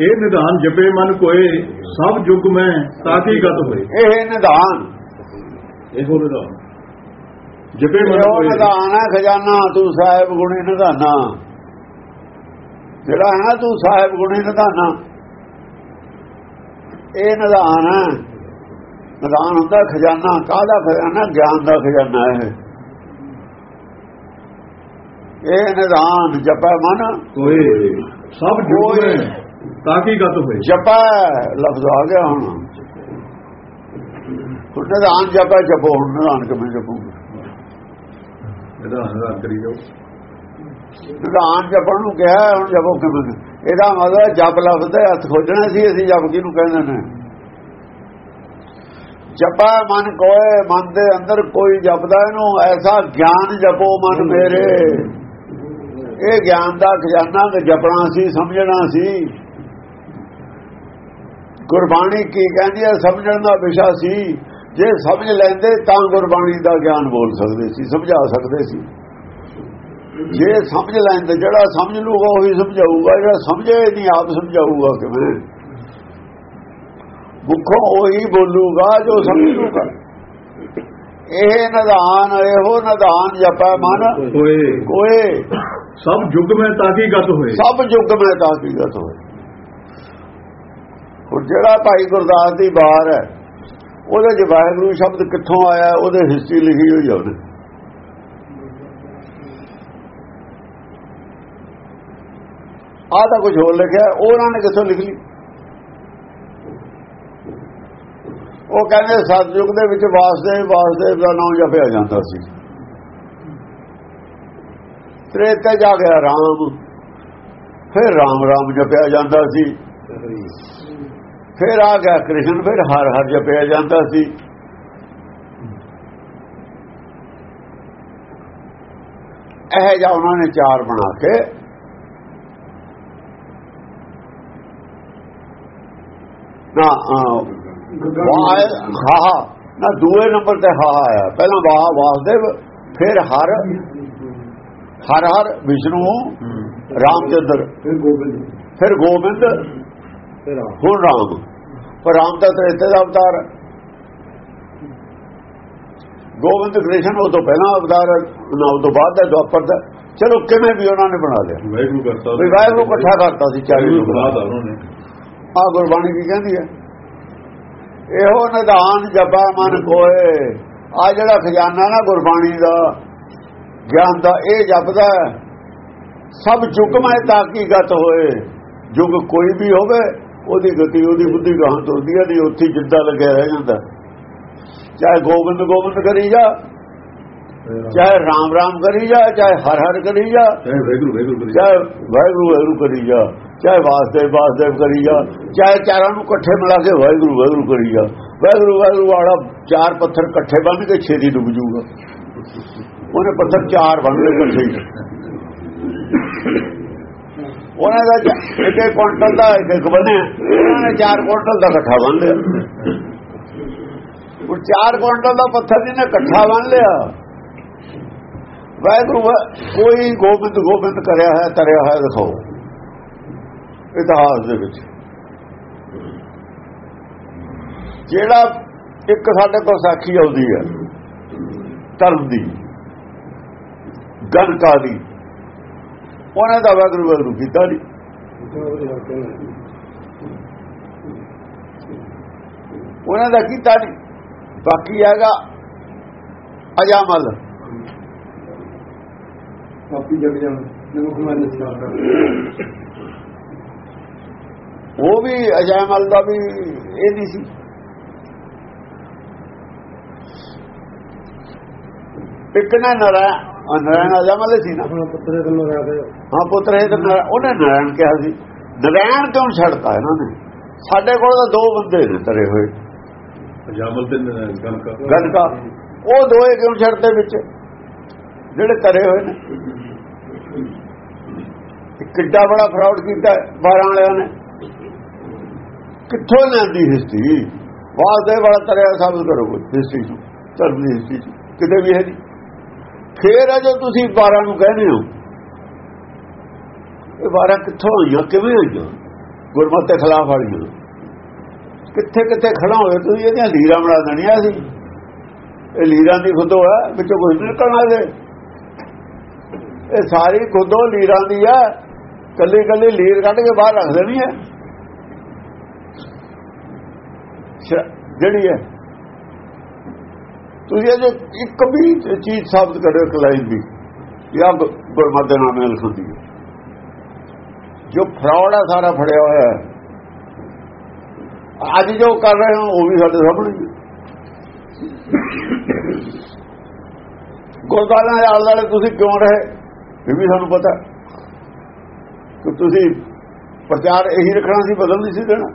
ਇਹ ਨਿਧਾਨ ਜਪੇ ਮਨ ਕੋਏ ਸਭ ਯੁਗ ਮੈਂ ਤਾਕੀ ਗਤ ਹੋਏ। ਇਹ ਨਿਧਾਨ। ਇਹੋ ਨਿਧਾਨ। ਜਪੇ ਮਨ ਕੋਏ। ਨਿਧਾਨ ਹੈ ਖਜ਼ਾਨਾ ਤੂੰ ਸਾਹਿਬ ਗੁਣੀ ਨਿਧਾਨਾ। ਜਿਹੜਾ ਹੈ ਤੂੰ ਸਾਹਿਬ ਗੁਣੀ ਨਿਧਾਨਾ। ਇਹ ਨਿਧਾਨ ਹੈ। ਨਿਧਾਨ ਹੁੰਦਾ ਖਜ਼ਾਨਾ। ਕਾਹਦਾ ਖਜ਼ਾਨਾ? ਗਿਆਨ ਦਾ ਖਜ਼ਾਨਾ ਹੈ। ਇਹ ਨਿਧਾਨ ਜਪੈ ਮਨ ਕੋਏ ਸਭ ਯੁਗ ਕੋਏ। ਮੈਂ ਤਾਕੀ ਗਤ ਹੋਏ ਜਪੈ ਲਫ਼ਜ਼ ਆ ਗਿਆ ਹੁਣ। ਹੁਣ ਨਿਧਾਨ ਜਪੈ ਜਪੋ ਹੁਣ ਨਿਧਾਨ ਕਿਵੇਂ ਜਪੂਗੇ ਨਿਧਾਨ ਨਿਧਾਨ ਕਰੀ ਜਾਓ। ਨਿਧਾਨ ਜਪਣ ਨੂੰ ਕਿਹਾ ਹੁਣ ਜਪੋ ਕਿਵੇਂ ਇਹਦਾ ਮਤਲਬ ਜਪ ਲਫ਼ਜ਼ ਦੇ ਹੱਥ ਖੋਜਣਾ ਸੀ ਅਸੀਂ ਜਪ ਕਿਹਨੂੰ ਕਹਿੰਦੇ ਨੇ? ਜਪਾ ਮਨ ਕੋਏ ਮਨ ਦੇ ਅੰਦਰ ਕੋਈ ਜਪਦਾ ਇਹਨੂੰ ਐਸਾ ਗਿਆਨ ਜਪੋ ਮਨ ਮੇਰੇ। ਇਹ ਗਿਆਨ ਦਾ ਖਜ਼ਾਨਾ ਕਿ ਜਪਣਾ ਸੀ ਸਮਝਣਾ ਸੀ। ਗੁਰਬਾਣੀ ਕੀ ਕਹਿੰਦੀ ਹੈ? ਸਮਝਣ ਦਾ ਵਿਸ਼ਾ ਸੀ। ਜੇ ਸਮਝ ਲੈਂਦੇ ਤਾਂ ਗੁਰਬਾਣੀ ਦਾ ਗਿਆਨ ਬੋਲ ਸਕਦੇ ਸੀ ਸਮਝਾ ਸਕਦੇ ਸੀ। ਜੇ ਸਮਝ ਲੈਂਦੇ ਜਿਹੜਾ ਸਮਝ ਲੂਗਾ ਉਹੀ ਸਮਝਾਊਗਾ ਜਿਹੜਾ ਸਮਝੇ ਨਹੀਂ ਆਪ ਸਮਝਾਊਗਾ ਕਿਵੇਂ? ਮੁਖੋਂ ਉਹੀ ਬੋਲੂਗਾ ਜੋ ਸਮਝ ਲੂਗਾ। ਇਹ ਨਿਧਾਨ ਇਹੋ ਨਿਧਾਨ ਜਪੈ ਮਨ। ਕੋਏ ਕੋਏ ਸਭ ਯੁਗ ਮੈਂ ਤਾਕੀ ਗਤ ਹੋਏ? ਸਭ ਯੁੱਗ ਮੈਂ ਤਾਕੀਗਤ ਹੋਏ। ਹੁਣ ਜਿਹੜਾ ਭਾਈ ਗੁਰਦਾਸ ਦੀ ਬਾਰ ਹੈ, ਉਹਦੇ ਚ ਵਾਹਿਗੁਰੂ ਸ਼ਬਦ ਕਿੱਥੋਂ ਆਇਆ, ਉਹਦੇ ਹਿਸਟਰੀ ਲਿਖੀ ਹੋਈ ਹੈ ਉਹਨੇ ਆਹ ਤਾਂ ਕੁਝ ਹੋਰ ਲਿਖਿਆ ਉਹਨਾਂ ਨੇ ਕਿੱਥੋਂ ਲਿਖ ਲਈ? ਉਹ ਕਹਿੰਦੇ ਸਤਜੁਗ ਦੇ ਵਿੱਚ ਵਾਸਦੇਵ ਵਾਸਦੇਵ ਦਾ ਨਾਮ ਜਪਿਆ ਜਾਂਦਾ ਸੀ। ਤ੍ਰੇਤੇ ਜਾ ਗਿਆ ਰਾਮ, ਫਿਰ ਰਾਮ ਰਾਮ ਜਪਿਆ ਜਾਂਦਾ ਸੀ। ਫਿਰ ਆ ਗਿਆ ਕ੍ਰਿਸ਼ਨ ਫਿਰ ਹਰ ਹਰ ਜਪਿਆ ਜਾਂਦਾ ਸੀ। ਇਹ ਜਾ ਉਹਨਾਂ ਨੇ ਚਾਰ ਬਣਾ ਕੇ ਨਾ ਵਾਹ ਹਾ ਨਾ ਦੂਏ ਨੰਬਰ ਤੇ ਹਾ ਆਇਆ। ਪਹਿਲਾਂ ਵਾਹ ਵਾਸਦੇਵ ਫਿਰ ਹਰ ਹਰ ਹਰ ਵਿਸ਼ਨੂੰ ਰਾਮਚੰਦਰ ਫਿਰ ਗੋਬਿੰਦ। ਫਿਰ ਗੋਬਿੰਦ ਹੁਣ ਰਾਮ। ਪਰ ਰਾਮ ਤਾਂ ਤ੍ਰੇਤੇ ਦਾ ਅਵਤਾਰ ਗੋਬਿੰਦ ਕ੍ਰਿਸ਼ਨ ਉਹ ਤੋਂ ਪਹਿਲਾਂ ਅਵਤਾਰ ਨਾ ਉਹ ਤੋਂ ਬਾਅਦ ਦਾ ਦੁਆਪਰ ਦਾ ਚਲੋ ਕਿਵੇਂ ਵੀ ਉਹਨਾਂ ਨੇ ਬਣਾ ਲਿਆ। ਵਾਹਿਗੁਰੂ ਕਰਤਾ ਵੀ ਇਕੱਠਾ ਕਰਤਾ ਸੀ ਚਾਲੀ ਵਾਹਿਗੁਰੂ ਨੂੰ। ਬੁਲਾਤਾ ਉਹਨਾਂ ਨੇ। ਆ ਗੁਰਬਾਣੀ ਕੀ ਕਹਿੰਦੀ ਹੈ? ਇਹੋ ਨਿਧਾਨ ਜਪਾ ਮਨ ਕੋਏ। ਆ ਜਿਹੜਾ ਖਜ਼ਾਨਾ ਨਾ ਗੁਰਬਾਣੀ ਦਾ ਗਿਆਨ ਦਾ ਇਹ ਜਪਦਾ। ਸਭ ਯੁੱਗ ਮੈਂ ਤਾਕੀ ਗਤ ਹੋਏ। ਯੁੱਗ ਕੋਈ ਵੀ ਹੋਵੇ ਉਹਦੀ ਗਤੀ ਉਹਦੀ ਬੁੱਧੀ ਗਾਹਾਂ ਤੁਰਦੀ ਹੈ ਦੀ ਉੱਥੇ ਜਿੱਦਾਂ ਲੱਗਿਆ ਰਹਿ ਜਾਂਦਾ। ਚਾਹੇ ਗੋਬਿੰਦ ਗੋਬਿੰਦ ਕਰੀ ਜਾ ਚਾਹੇ ਰਾਮ ਰਾਮ ਕਰੀ ਜਾ ਚਾਹੇ ਹਰ ਹਰ ਕਰੀ ਜਾ ਚਾਹੇ ਵਾਹਿਗੁਰੂ ਵਾਹਿਗੁਰੂ ਕਰੀ ਜਾ। ਚਾਹੇ ਵਾਸਦੇਵ ਵਾਸਦੇਵ ਕਰੀ ਜਾ ਚਾਹੇ ਚਾਰਾਂ ਨੂੰ ਇਕੱਠੇ ਮਿਲਾ ਕੇ ਵਾਹਿਗੁਰੂ ਵਾਹਿਗੁਰੂ ਕਰੀ ਜਾ। ਵਾਹਿਗੁਰੂ ਵਾਹਿਗੁਰੂ ਵਾਲਾ ਚਾਰ ਪੱਥਰ ਇਕੱਠੇ ਬੰਨ ਕੇ ਛੇਤੀ ਡੁੱਬ ਜੂਗਾ। ਉਹਨੇ ਪੱਥਰ ਚਾਰ ਬੰਨ ਲਏ ਇਕੱਠੇ ਉਹਨਾਂ ਦਾ ਚ- ਇੱਕ ਇੱਕ ਕੁਇੰਟਲ ਦਾ, ਇੱਕ ਇੱਕ ਬਣਿਆ ਉਹਨਾਂ ਨੇ ਚਾਰ ਕੁਇੰਟਲ ਦਾ ਇਕੱਠਾ ਬੰਨ ਲਿਆ। ਉਹ ਚਾਰ ਕੁਇੰਟਲ ਦਾ ਪੱਥਰ ਜਿਹਨੇ ਇਕੱਠਾ ਬੰਨ ਲਿਆ, ਵਾਹਿਗੁਰੂ ਕੋਈ ਗੋਬਿੰਦ ਗੋਬਿੰਦ ਕਰਿਆ ਹੈ ਤਰਿਆ ਹੈ ਦਿਖਾਓ। ਇਤਿਹਾਸ ਦੇ ਵਿੱਚ। ਜਿਹੜਾ ਇੱਕ ਸਾਡੇ ਕੋਲ ਸਾਖੀ ਆਉਂਦੀ ਹੈ, ਧਰਮ ਦੀ ਗਣਕਾ ਦੀ ਉਹਨੇ ਤਾਂ ਵਾਹਿਗੁਰੂ ਵਾਹਿਗੁਰੂ ਕੀਤਾ ਨਹੀਂ ਉਹਨਾਂ ਦਾ ਕੀਤਾ ਨਹੀਂ ਬਾਕੀ ਹੈਗਾ ਅਜਾਮਲ ਕਾਪੀ ਜਗ ਜਾਣ ਨਮਕ ਉਹ ਵੀ ਅਜਾਮਲ ਦਾ ਵੀ ਇਹ ਨਹੀਂ ਸੀ। ਇੱਕ ਨਾ ਨਰਾਇਣ ਨਰਾਇਣ ਅਜਾਮਲ ਸੀ ਨਾ। ਆਪਣਾ ਪੁੱਤਰ ਨਾਲ ਰਾਦੇ ਹਾਂ ਪੁੱਤਰ ਇਹ ਤਾਂ ਉਹਨੇ ਨਰਾਇਣ ਕਿਹਾ ਸੀ। ਨਰਾਇਣ ਕਿਉਂ ਛੱਡਤਾ ਇਹਨਾਂ ਨੇ? ਸਾਡੇ ਕੋਲ ਤਾਂ ਦੋ ਬੰਦੇ ਨੇ ਤਰੇ ਹੋਏ। ਜਾਮਲ ਤੇ ਗਨਕਾ ਗਨਕਾ ਉਹ ਦੋਏ ਕਿਉਂ ਛੱਡਤੇ ਵਿੱਚ? ਜਿਹੜੇ ਤਰੇ ਹੋਏ ਨੇ। ਕਿੱਡਾ ਬੜਾ ਫਰਾਡ ਕੀਤਾ 12 ਵਾਲਿਆਂ ਨੇ। ਕਿੱਥੋਂ ਲੈਂਦੀ ਹਿਸਟਰੀ? ਵਾਸਦੇ ਵਾਲਾ ਤਰਿਆ ਸਾਬਤ ਕਰੋ ਹਿਸਟਰੀ ਚ ਧਰਮ ਦੀ ਹਿਸਟਰੀ ਚ। ਕਿਤੇ ਵੀ ਹੈ ਨਹੀਂ ਫੇਰ ਹੈ ਜੋ ਤੁਸੀਂ 12 ਨੂੰ ਕਹਿੰਦੇ ਹੋ, ਇਹ 12 ਕਿੱਥੋਂ ਆਈਆਂ ਕਿਵੇਂ ਆਈਆਂ ਗੁਰਮਤ ਦੇ ਖਿਲਾਫ ਵਾਲੀਆਂ ਕਿੱਥੇ ਕਿੱਥੇ ਖੜਾ ਹੋਵੇ ਤੁਸੀਂ ਇਹਦੀਆਂ ਲੀਰਾਂ ਬਣਾ ਦੇਣੀਆਂ ਸੀ। ਇਹ ਲੀਰਾਂ ਦੀ ਖੁਦੋ ਹੈ ਵਿੱਚੋਂ ਕੁਝ ਨਹੀਂ ਨਿਕਲਣਾ ਦੇ ਇਹ ਸਾਰੀ ਖੁਦੋ ਲੀਰਾਂ ਦੀ ਹੈ ਕੱਲੀ ਕੱਲੀ ਲੀਰ ਕੱਢ ਕੇ ਬਾਹਰ ਰੱਖ ਦੇਣੀ ਹੈ। ਜਿਹੜੀ ਹੈ। ਤੁਸੀਂ ਅਜੇ ਇੱਕ ਵੀ ਚੀਜ਼ ਸਾਬਤ ਕਰਿਓ ਇੱਕ ਲਾਈਨ ਵੀ। ਜਾਂ ਗੁਰਮਤਿ ਦੇ ਨਾਮ ਨਾਲ ਲਿਖਦੀ ਹੈ। ਜੋ ਫਰਾਡ ਹੈ ਸਾਰਾ ਫੜਿਆ ਹੋਇਆ ਹੈ। ਅੱਜ ਜੋ ਕਰ ਰਹੇ ਹੋ, ਉਹ ਵੀ ਸਾਡੇ ਸਾਹਮਣੇ ਹੀ ਗੁਰਦੁਆਰਿਆਂ ਦੇ ਆਲੇ ਦੁਆਲੇ ਤੁਸੀਂ ਕਿਉਂ ਰਹੇ? ਇਹ ਵੀ ਸਾਨੂੰ ਪਤਾ ਕਿ ਤੁਸੀਂ ਪ੍ਰਚਾਰ ਇਹੀ ਰੱਖਣਾ ਸੀ ਬਦਲ ਨਹੀਂ ਸੀ ਦੇਣਾ।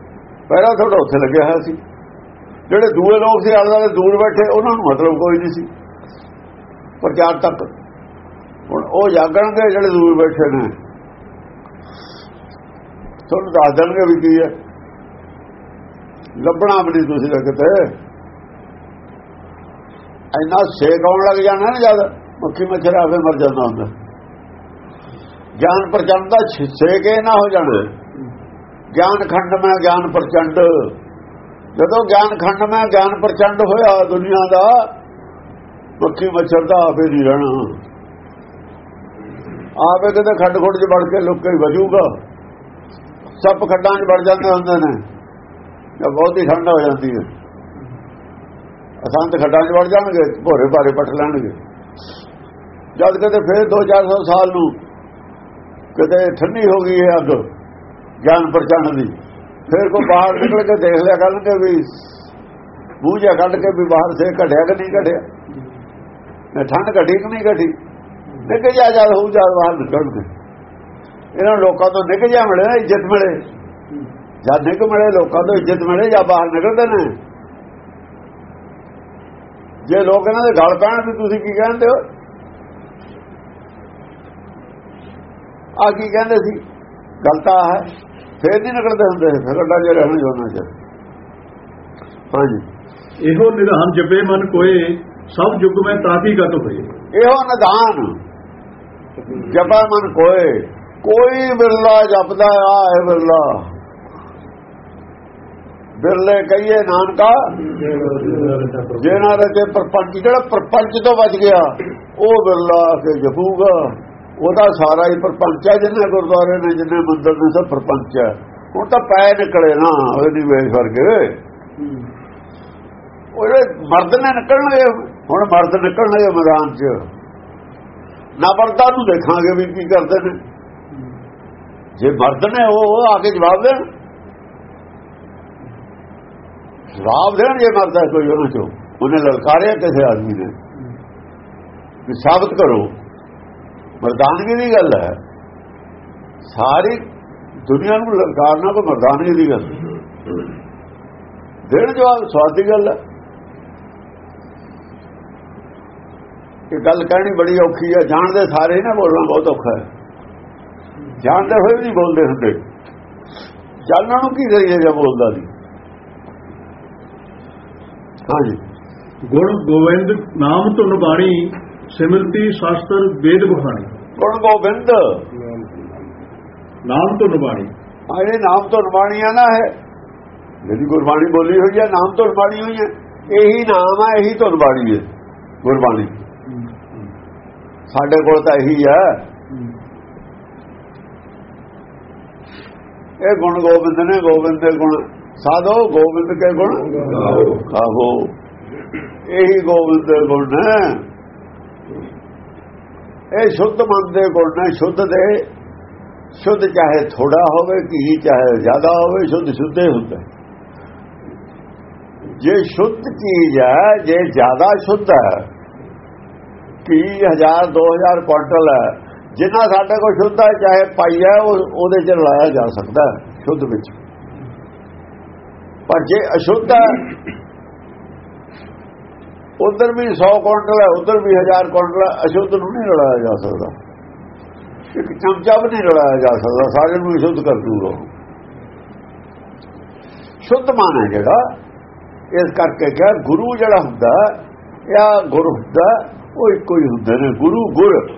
ਪਹਿਲਾਂ ਤੁਹਾਡਾ ਉੱਥੇ ਲੱਗਿਆ ਹੋਇਆ ਸੀ। ਜਿਹੜੇ ਦੂਏ ਲੋਕ ਸੀ, ਆਲੇ ਦੁਆਲੇ ਦੂਰ ਬੈਠੇ, ਉਹਨਾਂ ਨੂੰ ਮਤਲਬ ਕੋਈ ਨਹੀਂ ਸੀ। ਪ੍ਰਚਾਰ ਤੱਕ। ਹੁਣ ਉਹ ਜਾਗਣਗੇ, ਜਿਹੜੇ ਦੂਰ ਬੈਠੇ ਨੇ। ਤੁਹਾਨੂੰ ਦੱਸ ਦੇਣਗੇ ਵੀ ਕੀ ਹੈ। ਲੱਭਣਾ ਵੀ ਨਹੀਂ ਤੁਸੀਂ ਤਾਂ ਕਿਤੇ। ਇੰਨਾ ਸੇਕ ਆਉਣ ਲੱਗ ਜਾਣਾ ਨਾ ਜਦ ਮੱਖੀ ਮੱਛਰ ਆਵੇ ਮਰ ਜਾਂਦਾ ਹੁੰਦਾ। ਗਿਆਨ ਪ੍ਰਚੰਡ ਦਾ ਛ- ਸੇਕ ਇਹ ਨਾ ਹੋ ਜਾਣਾ। ਗਿਆਨ ਖੰਡ ਮੈਂ ਗਿਆਨ ਪ੍ਰਚੰਡ। ਜਦੋਂ ਗਿਆਨ ਖੰਡ ਮੈਂ ਗਿਆਨ ਪ੍ਰਚੰਡ ਹੋਇਆ ਦੁਨੀਆ ਦਾ ਮੱਖੀ ਮੱਛਰ ਦਾ ਆਪੇ ਨਹੀਂ ਰਹਿਣਾ। ਆਪੇ ਕਿਤੇ ਖੱਡ ਖੁੱਡ ਚ ਵੜ ਕੇ ਲੁੱਕ ਕੇ ਹੀ ਵਜੂਗਾ। ਸੱਪ ਖੱਡਾਂ 'ਚ ਵੜ ਜਾਂਦੇ ਹੁੰਦੇ ਨੇ। ਜਾਂ ਬਹੁਤੀ ਠੰਡ ਹੋ ਜਾਂਦੀ ਹੈ। ਅਸੰਤ ਖੱਡਾਂ 'ਚ ਵੜ ਜਾਣਗੇ, ਭੋਰੇ ਭਾਰੇ ਪੱਟ ਲੈਣਗੇ। ਜਦ ਕਿਤੇ ਫਿਰ 2-400 ਸਾਲ ਨੂੰ ਕਿਤੇ ਠੰਡੀ ਹੋ ਗਈ ਹੈ ਅੱਗ, ਗਿਆਨ ਪ੍ਰਚੰਡ ਦੀ। ਫਿਰ ਕੋ ਬਾਹਰ ਨਿਕਲ ਕੇ ਦੇਖ ਲਿਆ ਕਰਨਗੇ ਵੀ ਮੂੰਹ ਜਿਹਾ ਕੱਢ ਕੇ ਵੀ ਬਾਹਰ ਸੇ ਘਟਿਆ ਕਿ ਨਹੀਂ ਘਟਿਆ? ਨਾ ਠੰਡ ਘਟੀ ਕਿ ਨਹੀਂ ਘਟੀ? ਨਿਕ ਜਾ ਜਦ ਹੋਊ, ਜਦ ਬਾਹਰ ਨਿਕਲਣਗੇ ਇਹਨਾਂ ਲੋਕਾਂ ਤੋਂ ਨਿਕ ਜਾ ਮਿਲੇ ਨਾ ਇੱਜ਼ਤ ਮਿਲੇ। ਜਦ ਨਿਕ ਮਿਲੇ, ਲੋਕਾਂ ਤੋਂ ਇੱਜ਼ਤ ਮਿਲੇ, ਜਾਂ ਬਾਹਰ ਨਿਕਲਦੇ ਨੇ ਜੇ ਲੋਕ ਇਹਨਾਂ ਦੇ ਗਲ ਪੈਣ ਵੀ ਤੁਸੀਂ ਕੀ ਕਹਿੰਦੇ ਹੋ? ਆ ਕੀ ਕਹਿੰਦੇ ਸੀ? ਗਲਤਾ ਹੈ। ਫੇਰ ਨਹੀਂ ਨਿਕਲਦੇ ਹੁੰਦੇ ਫਿਰ ਅੱਡਾ ਜੇ ਰਹਿਣਾ ਜੋਨਾ ਚ ਹਾਂਜੀ। ਇਹੋ ਨਿਧਾਨ ਜਪੇ ਮਨ ਕੋਏ ਸਭ ਯੁੱਗ ਮੈਂ ਤਾਪੀ ਗਤ ਹੋਏ। ਇਹੋ ਨਿਧਾਨ ਜਪਾ ਮਨ ਕੋਏ ਕੋਈ ਬਿਰਲਾ ਜਪਦਾ ਆ ਹੈ ਬਿਰਲਾ। ਬਿਰਲੇ ਕਹੀਏ ਨਾਨਕਾ ਜੇ ਨਾ ਰਚੇ ਪਰਪੰਚ ਜਿਹੜਾ ਪਰਪੰਚ ਤੋਂ ਬਚ ਗਿਆ ਉਹ ਬਿਰਲਾ ਕੇ ਜਪੂਗਾ। ਉਹਦਾ ਸਾਰਾ ਹੀ ਪਰਪੰਚ ਹੈ, ਜਿੰਨੇ ਗੁਰਦੁਆਰੇ ਨੇ, ਜਿੰਨੇ ਮੰਦਰ ਨੇ, ਸਭ ਪਰਪੰਚ ਹੈ। ਹੁਣ ਤਾਂ ਪੈ ਨਿਕਲੇ ਨਾ, ਉਹਦੀ ਵੇਖ ਵਰਗੇ। ਉਹਦੇ ਮਰਦ ਨੇ ਨਿਕਲਣਗੇ, ਹੁਣ ਮਰਦ ਨਿਕਲਣਗੇ ਮੈਦਾਨ 'ਚ। ਨਾ ਮਰਦਾਂ ਨੂੰ ਦੇਖਾਂਗੇ ਵੀ ਕੀ ਕਰਦੇ ਨੇ। ਜੇ ਮਰਦ ਨੇ, ਉਹ ਆ ਕੇ ਜਵਾਬ ਦੇਣ। ਜਵਾਬ ਦੇਣ ਜੇ ਮਰਦਾ ਕੋਈ ਉਹਨਾਂ ਚੋਂ। ਉਹਨੇ ਲਲਕਾਰਿਆ ਕਿਸੇ ਆਦਮੀ ਨੇ। ਵੀ ਸਾਬਤ ਕਰੋ। ਮਰਦਾਨਗੀ ਦੀ ਗੱਲ ਹੈ। ਸਾਰੀ ਦੁਨੀਆ ਨੂੰ ਲਲਕਾਰਨਾ ਕੋ ਮਰਦਾਨਗੀ ਦੀ ਗੱਲ ਦੇਣ ਜਵਾਬ ਸਵਾਦ ਦੀ ਗੱਲ ਹੈ। ਇਹ ਗੱਲ ਕਹਿਣੀ ਬੜੀ ਔਖੀ ਹੈ। ਜਾਣਦੇ ਸਾਰੇ ਹੀ ਨਾ ਬੋਲਣਾ ਬਹੁਤ ਔਖਾ ਹੈ। ਜਾਣਦੇ ਹੋਏ ਵੀ ਨਹੀਂ ਬੋਲਦੇ ਹੁੰਦੇ। ਜਾਣਨ ਨੂੰ ਕੀ ਕਰੀਏ ਜੇ ਬੋਲਦਾ ਨਹੀਂ ਹਾਂਜੀ। ਗੁਣ ਗੋਬਿੰਦ ਨਾਮ ਧੁਨ ਬਾਣੀ ਸਿਮਰਤੀ ਸ਼ਾਸਤਰ ਵੇਦ ਬਖਾਣੀ ਗੁਣ ਗੋਬਿੰਦ। ਨਾਮ ਧੁਨ ਬਾਣੀ ਆਏ ਨਾਮ ਤੋਂ ਬਾਣੀਆਂ ਨਾ ਹੈ ਜਿਹੜੀ ਗੁਰਬਾਣੀ ਬੋਲੀ ਹੋਈ ਹੈ ਨਾਮ ਤੋਂ ਬਾਣੀ ਹੋਈ ਹੈ ਇਹੀ ਨਾਮ ਹੈ ਇਹੀ ਧੁਨ ਬਾਣੀ ਹੈ ਗੁਰਬਾਣੀ। ਸਾਡੇ ਕੋਲ ਤਾਂ ਇਹੀ ਹੈ ਇਹ ਗੁਣ ਗੋਬਿੰਦ ਨੇ ਗੋਬਿੰਦ ਦੇ ਗੁਣ। ਸਾਧੋ ਗੋਬਿੰਦ ਕੇ ਗੁਣ? ਆਹੋ ਇਹੀ ਗੋਬਿੰਦ ਦੇ ਗੁਣ ਨੇ। ਇਹ ਸ਼ੁੱਧ ਮਨ ਦੇ ਗੁਣ ਨੇ ਸ਼ੁੱਧ ਦੇ। ਸ਼ੁੱਧ ਚਾਹੇ ਥੋੜਾ ਹੋਵੇ ਕੀ ਚਾਹੇ ਜ਼ਿਆਦਾ ਹੋਵੇ, ਸ਼ੁੱਧ ਸ਼ੁੱਧੇ ਹੁੰਦਾ। ਜੇ ਸ਼ੁੱਧ ਚੀਜ਼ ਹੈ, ਜੇ ਜ਼ਿਆਦਾ ਸ਼ੁੱਧ ਹੈ ਕੀ ਹਜ਼ਾਰ 2000 ਕੁਇੰਟਲ ਹੈ, ਜਿੰਨਾ ਸਾਡੇ ਕੋਲ ਸ਼ੁੱਧ ਹੈ, ਚਾਹੇ ਪਾਈ ਹੈ ਉਹਦੇ ਚ ਲਾਇਆ ਜਾ ਸਕਦਾ ਸ਼ੁੱਧ ਵਿੱਚ। ਪਰ ਜੇ ਅਸ਼ੁੱਧ ਹੈ ਉਧਰ ਵੀ 100 ਕੁਇੰਟਲ ਹੈ, ਉਧਰ ਵੀ 1000 ਕੁਇੰਟਲ ਹੈ। ਅਸ਼ੁੱਧ ਨੂੰ ਨਹੀਂ ਲੜਾਇਆ ਜਾ ਸਕਦਾ। ਇੱਕ ਚਮਚਾ ਵੀ ਨਹੀਂ ਲੜਾਇਆ ਜਾ ਸਕਦਾ। ਸਾਰੇ ਨੂੰ ਸ਼ੁੱਧ ਕਰ ਦੂਗਾ ਸ਼ੁੱਧ ਮਨ ਹੈ ਜਿਹੜਾ। ਇਸ ਕਰਕੇ ਕਿਹਾ, ਗੁਰੂ ਜਿਹੜਾ ਹੁੰਦਾ ਜਾਂ ਗੁਰ ਹੁੰਦਾ, ਉਹ ਇੱਕੋ ਹੀ ਹੁੰਦੇ ਨੇ। ਗੁਰੂ ਗੁਰ।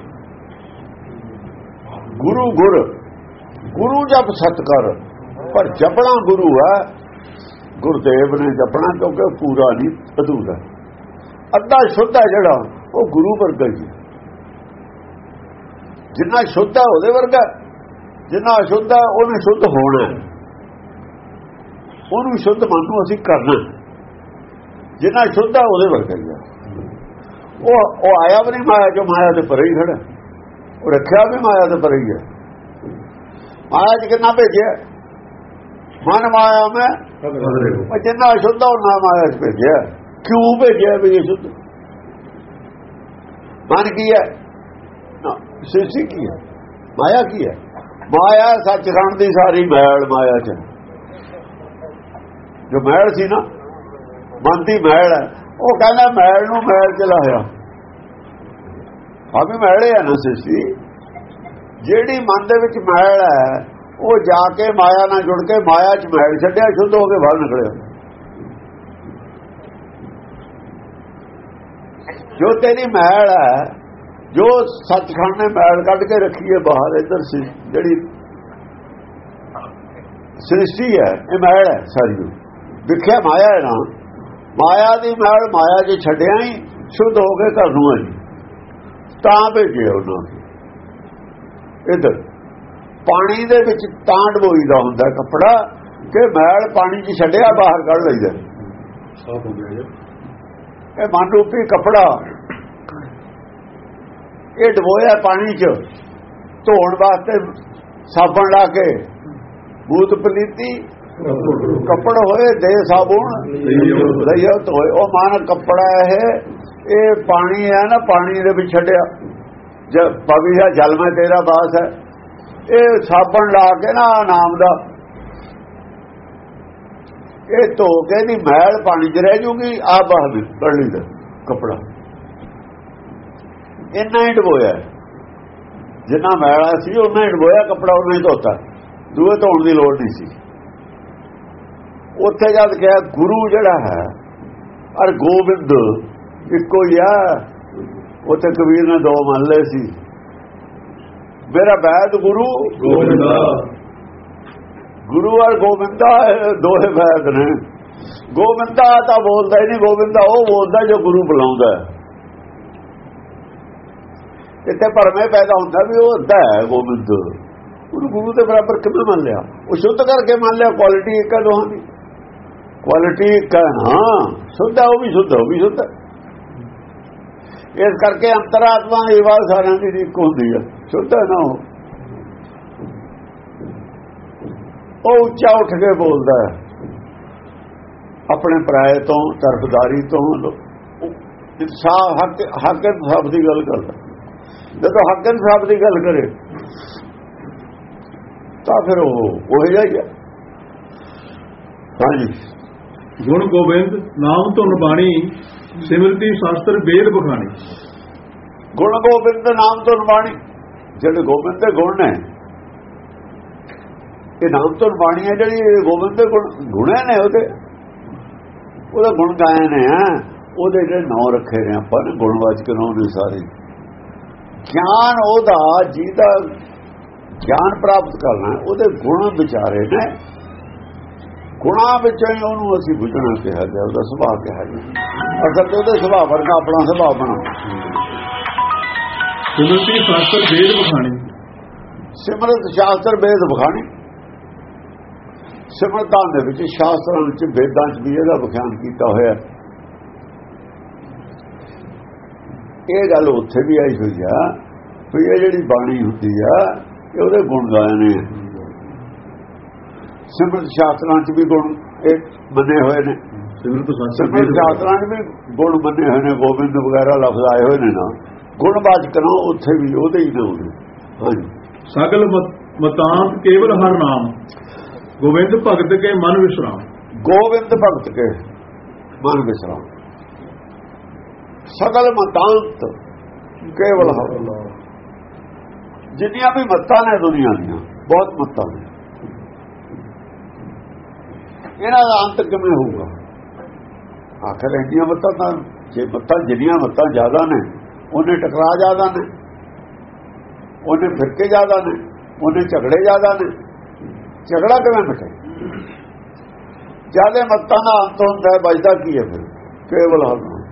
ਗੁਰੂ ਗੁਰ। ਗੁਰੂ ਜਪ ਸਤ ਪਰ ਜਪਣਾ ਗੁਰੂ ਹੈ। ਗੁਰਦੇਵ ਨੇ ਜਪਣਾ ਕਿਉਂਕਿ ਪੂਰਾ ਨਹੀਂ, ਅਧੂਰਾ ਅੱਧਾ ਸ਼ੁੱਧ ਹੈ ਜਿਹੜਾ ਉਹ ਗੁਰੂ ਵਰਗਾ ਹੀ ਜਿੰਨਾ ਸ਼ੁੱਧ ਹੈ ਉਹਦੇ ਵਰਗਾ ਜਿੰਨਾ ਅਸ਼ੁੱਧ ਹੈ ਉਹਨੇ ਸ਼ੁੱਧ ਹੋਣਾ। ਉਹਨੂੰ ਸ਼ੁੱਧ ਮਨ ਅਸੀਂ ਕਰਨਾ। ਜਿੰਨਾ ਸ਼ੁੱਧ ਹੈ ਉਹਦੇ ਵਰਗਾ ਹੀ ਹੈ। ਉਹ ਉਹ ਆਇਆ ਵੀ ਨਹੀਂ ਮਾਇਆ ਜੋ ਮਾਇਆ ਦੇ ਪਰੇ ਹੀ ਖੜਾ ਉਹ ਰੱਖਿਆ ਵੀ ਮਾਇਆ ਦੇ ਪਰੇ ਹੀ ਹੈ। ਮਾਇਆ ਚ ਕਿੰਨਾ ਭੇਜਿਆ ਮਨ ਮਾਇਆ ਮੈਂ ਉਹ ਜਿੰਨਾ ਅਸ਼ੁੱਧ ਉਹ ਨਾ ਮਾਇਆ ਚ ਭੇਜਿਆ ਕਿਉਂ ਭੇਜਿਆ ਵੀ ਇਹ ਮਨ ਕੀ ਹੈ? ਨਾ ਕੀ ਹੈ? ਮਾਇਆ ਕੀ ਹੈ? ਮਾਇਆ ਸੱਚਖੰਡ ਦੀ ਸਾਰੀ ਮੈਲ ਮਾਇਆ ਚ। ਜੋ ਮੈਲ ਸੀ ਨਾ, ਮਨ ਦੀ ਮੈਲ ਹੈ, ਉਹ ਕਹਿੰਦਾ ਮੈਲ ਨੂੰ ਮੈਲ ਚ ਲਾਇਆ। ਆ ਵੀ ਮੈਲ ਹੈ ਨਾ ਸਿੱਧੀ, ਜਿਹੜੀ ਮਨ ਦੇ ਵਿੱਚ ਮੈਲ ਹੈ, ਉਹ ਜਾ ਕੇ ਮਾਇਆ ਨਾਲ ਜੁੜ ਕੇ ਮਾਇਆ ਚ ਮੈਲ ਛੱਡਿਆ, ਸ਼ੁੱਧ ਹੋ ਕੇ ਬਾਹਰ ਨਿਕਲਿਆ। ਜੋ ਤੇਰੀ ਮੈਲ ਹੈ, ਜੋ ਸੱਚਖੰਡ ਨੇ ਮੈਲ ਕੱਢ ਕੇ ਰੱਖੀ ਹੈ ਬਾਹਰ ਇੱਧਰ ਜਿਹੜੀ ਸ੍ਰਿਸ਼ਟੀ ਹੈ, ਇਹ ਮੈਲ ਹੈ ਸਾਰੀ। ਵਿਖਿਆ ਮਾਇਆ ਹੈ ਨਾ। ਮਾਇਆ ਦੀ ਮੈਲ ਮਾਇਆ ਜੇ ਛੱਡਿਆ ਹੀ, ਸ਼ੁੱਧ ਹੋ ਕੇ ਘਰ ਨੂੰ ਆਈ। ਤਾਂ ਭੇਜੇ ਉਹਨਾਂ ਨੇ। ਇੱਧਰ, ਪਾਣੀ ਦੇ ਵਿੱਚ ਤਾਂ ਡਬੋਈਦਾ ਹੁੰਦਾ ਕੱਪੜਾ, ਕਿ ਮੈਲ ਪਾਣੀ 'ਚ ਛੱਡਿਆ, ਬਾਹਰ ਕੱਢ ਲਈਦਾ। ਸਾਫ਼ ਹੋ ਗਿਆ ਇਹ ਮਨ ਰੂਪੀ ਕੱਪੜਾ। ਇਹ ਡਬੋਇਆ ਪਾਣੀ 'ਚ, ਧੋਣ ਵਾਸਤੇ ਸਾਬਣ ਲਾ ਕੇ, ਬੂਤ ਪਲੀਤੀ, ਕੱਪੜ ਹੋਏ, ਦੇ ਸਾਬੂਣ ਲਈਓ ਧੋਏ ਉਹ ਮਨ ਕੱਪੜਾ ਇਹ ਇਹ ਪਾਣੀ ਹੈ ਨਾ, ਪਾਣੀ ਦੇ ਵਿੱਚ ਛੱਡਿਆ। ਜਦ ਪਵਿਆ ਜਲ ਮੈਂ ਤੇਰਾ ਬਾਸ ਹੈ। ਇਹ ਸਾਬਣ ਲਾ ਕੇ ਨਾ ਨਾਮ ਦਾ ਇਹ ਧੋ ਕੇ ਦੀ ਮੈਲ ਪਾਣੀ 'ਚ ਰਹਿ ਜੂਗੀ ਆ ਬਾਹਰ ਕੱਢ ਲਈ ਦਾ ਕੱਪੜਾ। ਇੰਨਾ ਹੀ ਡਬੋਇਆ ਜਿੰਨਾ ਮੈਲਾ ਸੀ ਉਹਨਾਂ ਹੀ ਡਬੋਇਆ, ਕੱਪੜਾ ਉਹਨਾਂ ਹੀ ਧੋਤਾ। ਦੂਏ ਧੋਣ ਦੀ ਲੋੜ ਨਹੀਂ ਸੀ। ਉੱਥੇ ਜਦ ਕਿਹਾ, ਗੁਰੂ ਜਿਹੜਾ ਹੈ ਅਰ ਗੋਬਿੰਦ ਇੱਕੋ ਹੀ ਆ। ਉੱਥੇ ਕਬੀਰ ਨੇ ਦੋ ਮੰਨ ਲਏ ਸੀ। ਮੇਰਾ ਬੈਦ ਗੁਰੂ, ਗੋਬਿੰਦਾ। ਗੁਰੂ ਔਰ ਗੋਬਿੰਦਾ ਦੋਹੇ ਬੈਦ ਨੇ। ਗੋਬਿੰਦਾ ਤਾਂ ਬੋਲਦਾ ਹੀ ਨਹੀਂ ਗੋਬਿੰਦਾ ਉਹ ਬੋਲਦਾ ਜੋ ਗੁਰੂ ਬੁਲਾਉਂਦਾ ਹੈ। ਇੱਥੇ ਭਰਮੇ ਪੈਦਾ ਹੁੰਦਾ ਵੀ ਉਹ ਅੱਧਾ ਹੈ ਗੋਬਿੰਦ। ਉਹਨੂੰ ਗੁਰੂ ਦੇ ਬਰਾਬਰ ਕਿਵੇਂ ਮੰਨ ਲਿਆ? ਉਹ ਸ਼ੁੱਧ ਕਰਕੇ ਮੰਨ ਲਿਆ ਕੁਆਲਿਟੀ ਇੱਕ ਹੈ ਦੋਹਾਂ ਦੀ। ਕੁਆਲਿਟੀ ਇੱਕ ਹੈ ਹਾਂ ਸ਼ੁੱਧ ਹੈ ਉਹ ਵੀ ਸ਼ੁੱਧ ਹੈ, ਉਹ ਵੀ ਸ਼ੁੱਧ ਹੈ। ਇਸ ਕਰਕੇ ਅੰਤਰਾਤਮਾ ਦੀ ਆਵਾਜ਼ ਸਾਰਿਆਂ ਦੀ ਇੱਕ ਹੁੰਦੀ ਹੈ। ਸ਼ੁੱਧ ਹੈ ਨਾ ਉਹ। ਉਹ ਉੱਚਾ ਉੱਠ ਕੇ ਬੋਲਦਾ ਹੈ। ਆਪਣੇ ਪਰਾਏ ਤੋਂ ਤਰਫਦਾਰੀ ਤੋਂ ਇਨਸਾਫ ਹੱਕ ਹੱਕ ਇਨਸਾਫ ਦੀ ਗੱਲ ਕਰਦਾ। ਜਦੋਂ ਹੱਕ ਇਨਸਾਫ ਦੀ ਗੱਲ ਕਰੇ ਤਾਂ ਫਿਰ ਉਹ ਉਹ ਹੈ ਹਾਂਜੀ। ਗੁਣ ਗੋਬਿੰਦ ਨਾਮ ਧੁਨ ਬਾਣੀ ਸਿਮਰਤੀ ਸ਼ਾਸਤਰ ਵੇਦ ਬਖਾਣੀ ਗੁਣ ਗੋਬਿੰਦ ਨਾਮ ਤੋਂ ਬਾਣੀ ਜਿਹੜੇ ਗੋਬਿੰਦ ਦੇ ਗੁਣ ਨੇ ਇਹ ਨਾਮ ਤੋਂ ਬਾਣੀ ਹੈ ਜਿਹੜੀ ਗੋਬਿੰਦ ਦੇ ਗੁਣ ਗੁਣੇ ਨੇ ਉਹਦੇ। ਉਹਦਾ ਗੁਣ ਗਾਏ ਨੇ ਆ ਉਹਦੇ ਜਿਹੜੇ ਨਾਂ ਰੱਖੇ ਨੇ ਆਪਾਂ ਨੇ ਗੁਣਵਾਚਕ ਨਾਂ ਨੇ ਸਾਰੇ। ਗਿਆਨ ਉਹਦਾ ਜਿਹਦਾ ਗਿਆਨ ਪ੍ਰਾਪਤ ਕਰਨਾ ਉਹਦੇ ਗੁਣ ਵਿਚਾਰੇ ਨੇ। ਗੁਣਾ ਵਿੱਚੋਂ ਹੀ ਉਹਨੂੰ ਅਸੀਂ ਬੁੱਝਣਾ ਕਿਹਾ ਗਿਆ ਉਹਦਾ ਸੁਭਾਅ ਕਿਹਾ ਗਿਆ। ਅਸਲ ਤੇ ਉਹਦੇ ਸੁਭਾਅ ਵਰਗਾ ਆਪਣਾ ਸੁਭਾਅ ਬਣਾ। ਸਿਮਰਤੀ ਸ਼ਾਸਤਰ ਵੇਦ ਬਖਾਣੀ ਸਿਮਰਤ ਸ਼ਾਸਤਰ ਵੇਦ ਬਖਾਣੀ ਸਿਮਰਤਾਂ ਦੇ ਵਿੱਚ ਸ਼ਾਸਤਰਾਂ ਵਿੱਚ ਵੇਦਾਂ 'ਚ ਵੀ ਇਹਦਾ ਵਿਖਿਆਨ ਕੀਤਾ ਹੋਇਆ ਇਹ ਗੱਲ ਉੱਥੇ ਵੀ ਆਈ ਹੋਈ ਆ ਵੀ ਇਹ ਜਿਹੜੀ ਬਾਣੀ ਹੁੰਦੀ ਆ ਇਹ ਉਹਦੇ ਗੁਣ ਗਾਏ ਨੇ। ਸਿਮਰਤ ਸ਼ਾਸਤਰਾਂ 'ਚ ਵੀ ਗੁਣ ਇਹ ਮੰਨੇ ਹੋਏ ਨੇ। ਸਿਮਰਤ ਸ਼ਾਸਤਰ 'ਚ ਵੀ ਗੁਣ ਮੰਨੇ ਹੋਏ ਨੇ ਗੋਬਿੰਦ ਵਗੈਰਾ ਲਫ਼ਜ਼ ਆਏ ਹੋਏ ਨੇ ਨਾ। ਗੁਣ ਬਾਚਕ ਨਾ ਉੱਥੇ ਵੀ ਉਹਦੇ ਹੀ ਨੇ ਹਾਂਜੀ। ਸਗਲ ਮਤ- ਕੇਵਲ ਹਰ ਨਾਮ। ਗੋਬਿੰਦ ਭਗਤ ਕੇ ਮਨ ਵਿਸਰਾਮ। ਗੋਬਿੰਦ ਭਗਤ ਕੇ ਮਨ ਵਿਸਰਾਮ। ਸਗਲ ਮਤਾਂਤ ਕੇਵਲ ਹਰ ਜਿੰਨੀਆਂ ਵੀ ਮੱਤਾਂ ਨੇ ਦੁਨੀਆ ਦੀਆਂ, ਬਹੁਤ ਮੱਤਾਂ ਨੇ। ਇਹਨਾਂ ਦਾ ਅੰਤ ਕਿਵੇਂ ਹੋਊਗਾ? ਆਖਰ ਇੰਨੀਆਂ ਮੱਤਾਂ ਤਾਂ, ਜੇ ਮੱਤਾਂ ਜਿੰਨੀਆਂ ਮੱਤਾਂ ਜ਼ਿਆਦਾ ਨੇ, ਉਹਨੇ ਟਕਰਾ ਜ਼ਿਆਦਾ ਨੇ। ਉਹਨੇ ਫਿਰਕੇ ਜ਼ਿਆਦਾ ਨੇ, ਉਹਨੇ ਝਗੜੇ ਜ਼ਿਆਦਾ ਨੇ। ਝਗੜਾ ਕਿਵੇਂ ਮਿਟੇ? ਜਿਆਦੇ ਮੱਤਾਂ ਦਾ ਅੰਤ ਹੁੰਦਾ ਹੈ ਬਚਦਾ ਕੀ ਹੈ ਫਿਰ? ਕੇਵਲ ਹਰਨਾਮ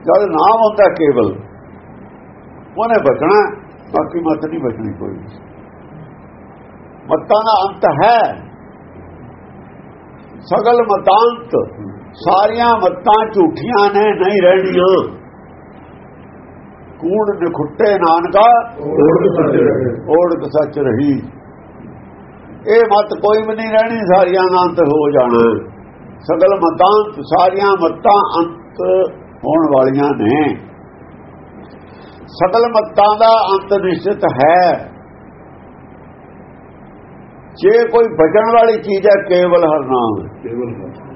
ਜਦ ਨਾਮ ਹੁੰਦਾ ਕੇਵਲ। ਉਹਨੇ ਬਚਣਾ ਬਾਕੀ ਮਤ ਨਹੀਂ ਬਚਣੀ ਕੋਈ ਮੱਤਾਂ ਦਾ ਅੰਤ ਹੈ। ਸਗਲ ਮਤਾਂਤ ਸਾਰੀਆਂ ਮੱਤਾਂ ਝੂਠੀਆਂ ਨੇ ਨਹੀਂ ਰਹਿਣੀਆਂ। ਕੂੜ ਨਿਖੁੱਟੇ ਨਾਨਕਾ ਓੜ ਸੱਚ ਰਹੇ। ਓੜਕ ਸੱਚ ਰਹੀ। ਇਹ ਮਤ ਕੋਈ ਵੀ ਨਹੀਂ ਰਹਿਣੀ ਸਾਰੀਆਂ ਦਾ ਅੰਤ ਹੋ ਜਾਣਾ ਸਗਲ ਮਤਾਂ ਸਾਰੀਆਂ ਮਤਾਂ ਅੰਤ ਹੋਣ ਵਾਲੀਆਂ ਨੇ। ਸਗਲ ਮਤਾਂ ਦਾ ਅੰਤ ਨਿਸ਼ਚਿਤ ਹੈ। ਜੇ ਕੋਈ ਬਚਣ ਵਾਲੀ ਚੀਜ਼ ਹੈ ਕੇਵਲ ਹਰਨਾਮ ਹੈ। ਕੇਵਲ ਹੈ।